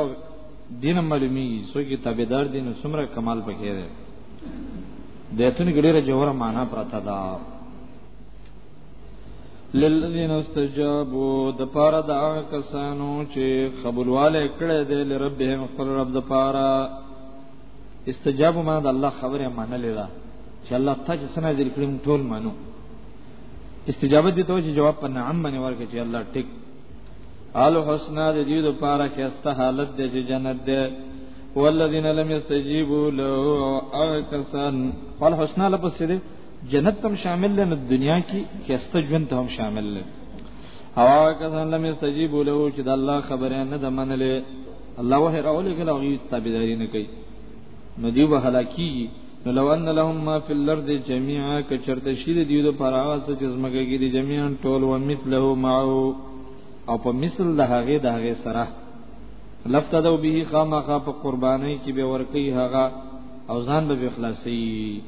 دین معلومیږي څوک چې تابعدار دي نو څومره کمال پکې دی د ایتونو کې ډېره جوهره معنا پراته ده للذین استجابوا د پاره د هغه کسانو چې قبولواله کړه دې لربهم خپل رب د پاره استجاب ما د الله خبره منلې ده چې الله تاسو سره نازل کړم ټول مانو استجابت دي ته چې جواب په نعم باندې ورکړي چې الله ټیک الحسنا د دې لپاره کې است حالت د جنت ده والذین لم یستجیبوا له اکسن فالحسنا لپس دې جنت تم شامل نه دنیا کې کې است ژوند ته هم شامل نه او کسان لم یستجیبوا له چې د الله خبره نه د منلې الله وه راولې کله او تابعداري نه کوي نو دی به هلاکی لو ان لهم ما فی الارض جميعا کچرته شید دیو د پراواز چې زمګه کې دي جميعا ټول و مثله معه او په مثل د هغه د هغه سره لفتدو به خامخا په قرباني کې به ورکی هغه او ځان به اخلاصي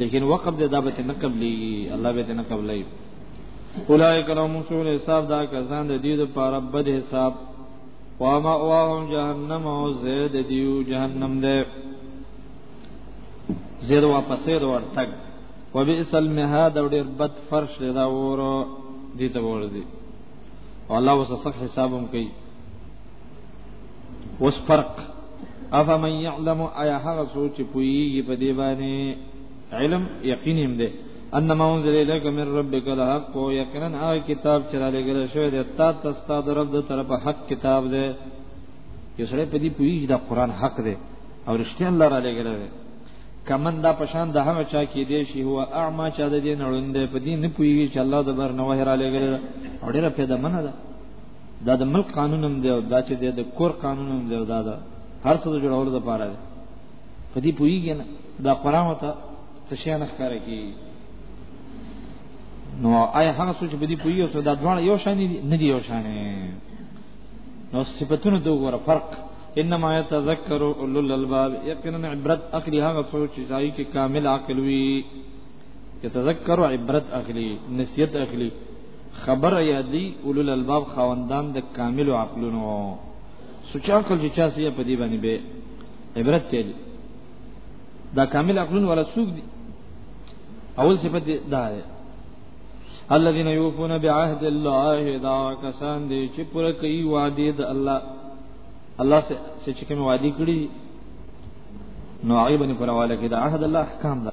لیکن وقب د دابت نه قبلي الله به نه قبلي اولائک لهم مسول حساب دا کسان د دې د پاره بد حساب واما واهم جهنم او زید دیو جهنم ده زیر واپسې د ورتګ وبئس المهاد او ډیر بد فرش دی دا وره دي ته ورځي الله وس صح حسابم کوي وس فرق افمن يعلم ايا هغه سوچ پويږي په دې باندې علم یقین هم ده ان ما انزل اليك من ربك الحق یقینا هغه کتاب چې را لګل شوی دی تا تاسو ته رب د طرفه حق کتاب دی یو سره په دې پویږي دا قران حق دی او رښتیا الله را لګره ده کمن دا پشان د هغه چا کې دی شي هو اعما چا د دین اړوند په دین نه پوي چې الله د بر نوه را لګره ده او ډیره پیدا منه ده دا د ملک قانون هم دی او دا چې د کور قانون هم دی او دا د هر څه جوړولو لپاره دی په دې پويږي نه دا قران ته څه شي نه ښکار کی نو آی هغه څه چې په دې پويږي او دا ډول یو شان نه دی یو شان نو صفاتونو ته وګوره فرق انما يتذكر اولو الالباب یقینا عبرت اخلي هغه څوک چې ځای کې کامل عقل وي يتذكر عبرت اخلي نسيت اخلي خبر یادی اولو الالباب خواندان د کامل عقلونو سوچ عقل چې چا سي په دې باندې به عبرت دی دا کامل عقلون ولا سوق دي اول صفت دا ده الذين يوفون بعهد الله دا کسان دي چې پر کوي وعده د الله الله سے چې کوم وادي کړی نو هغه باندې پرواله کې دا عهد الله احکام ده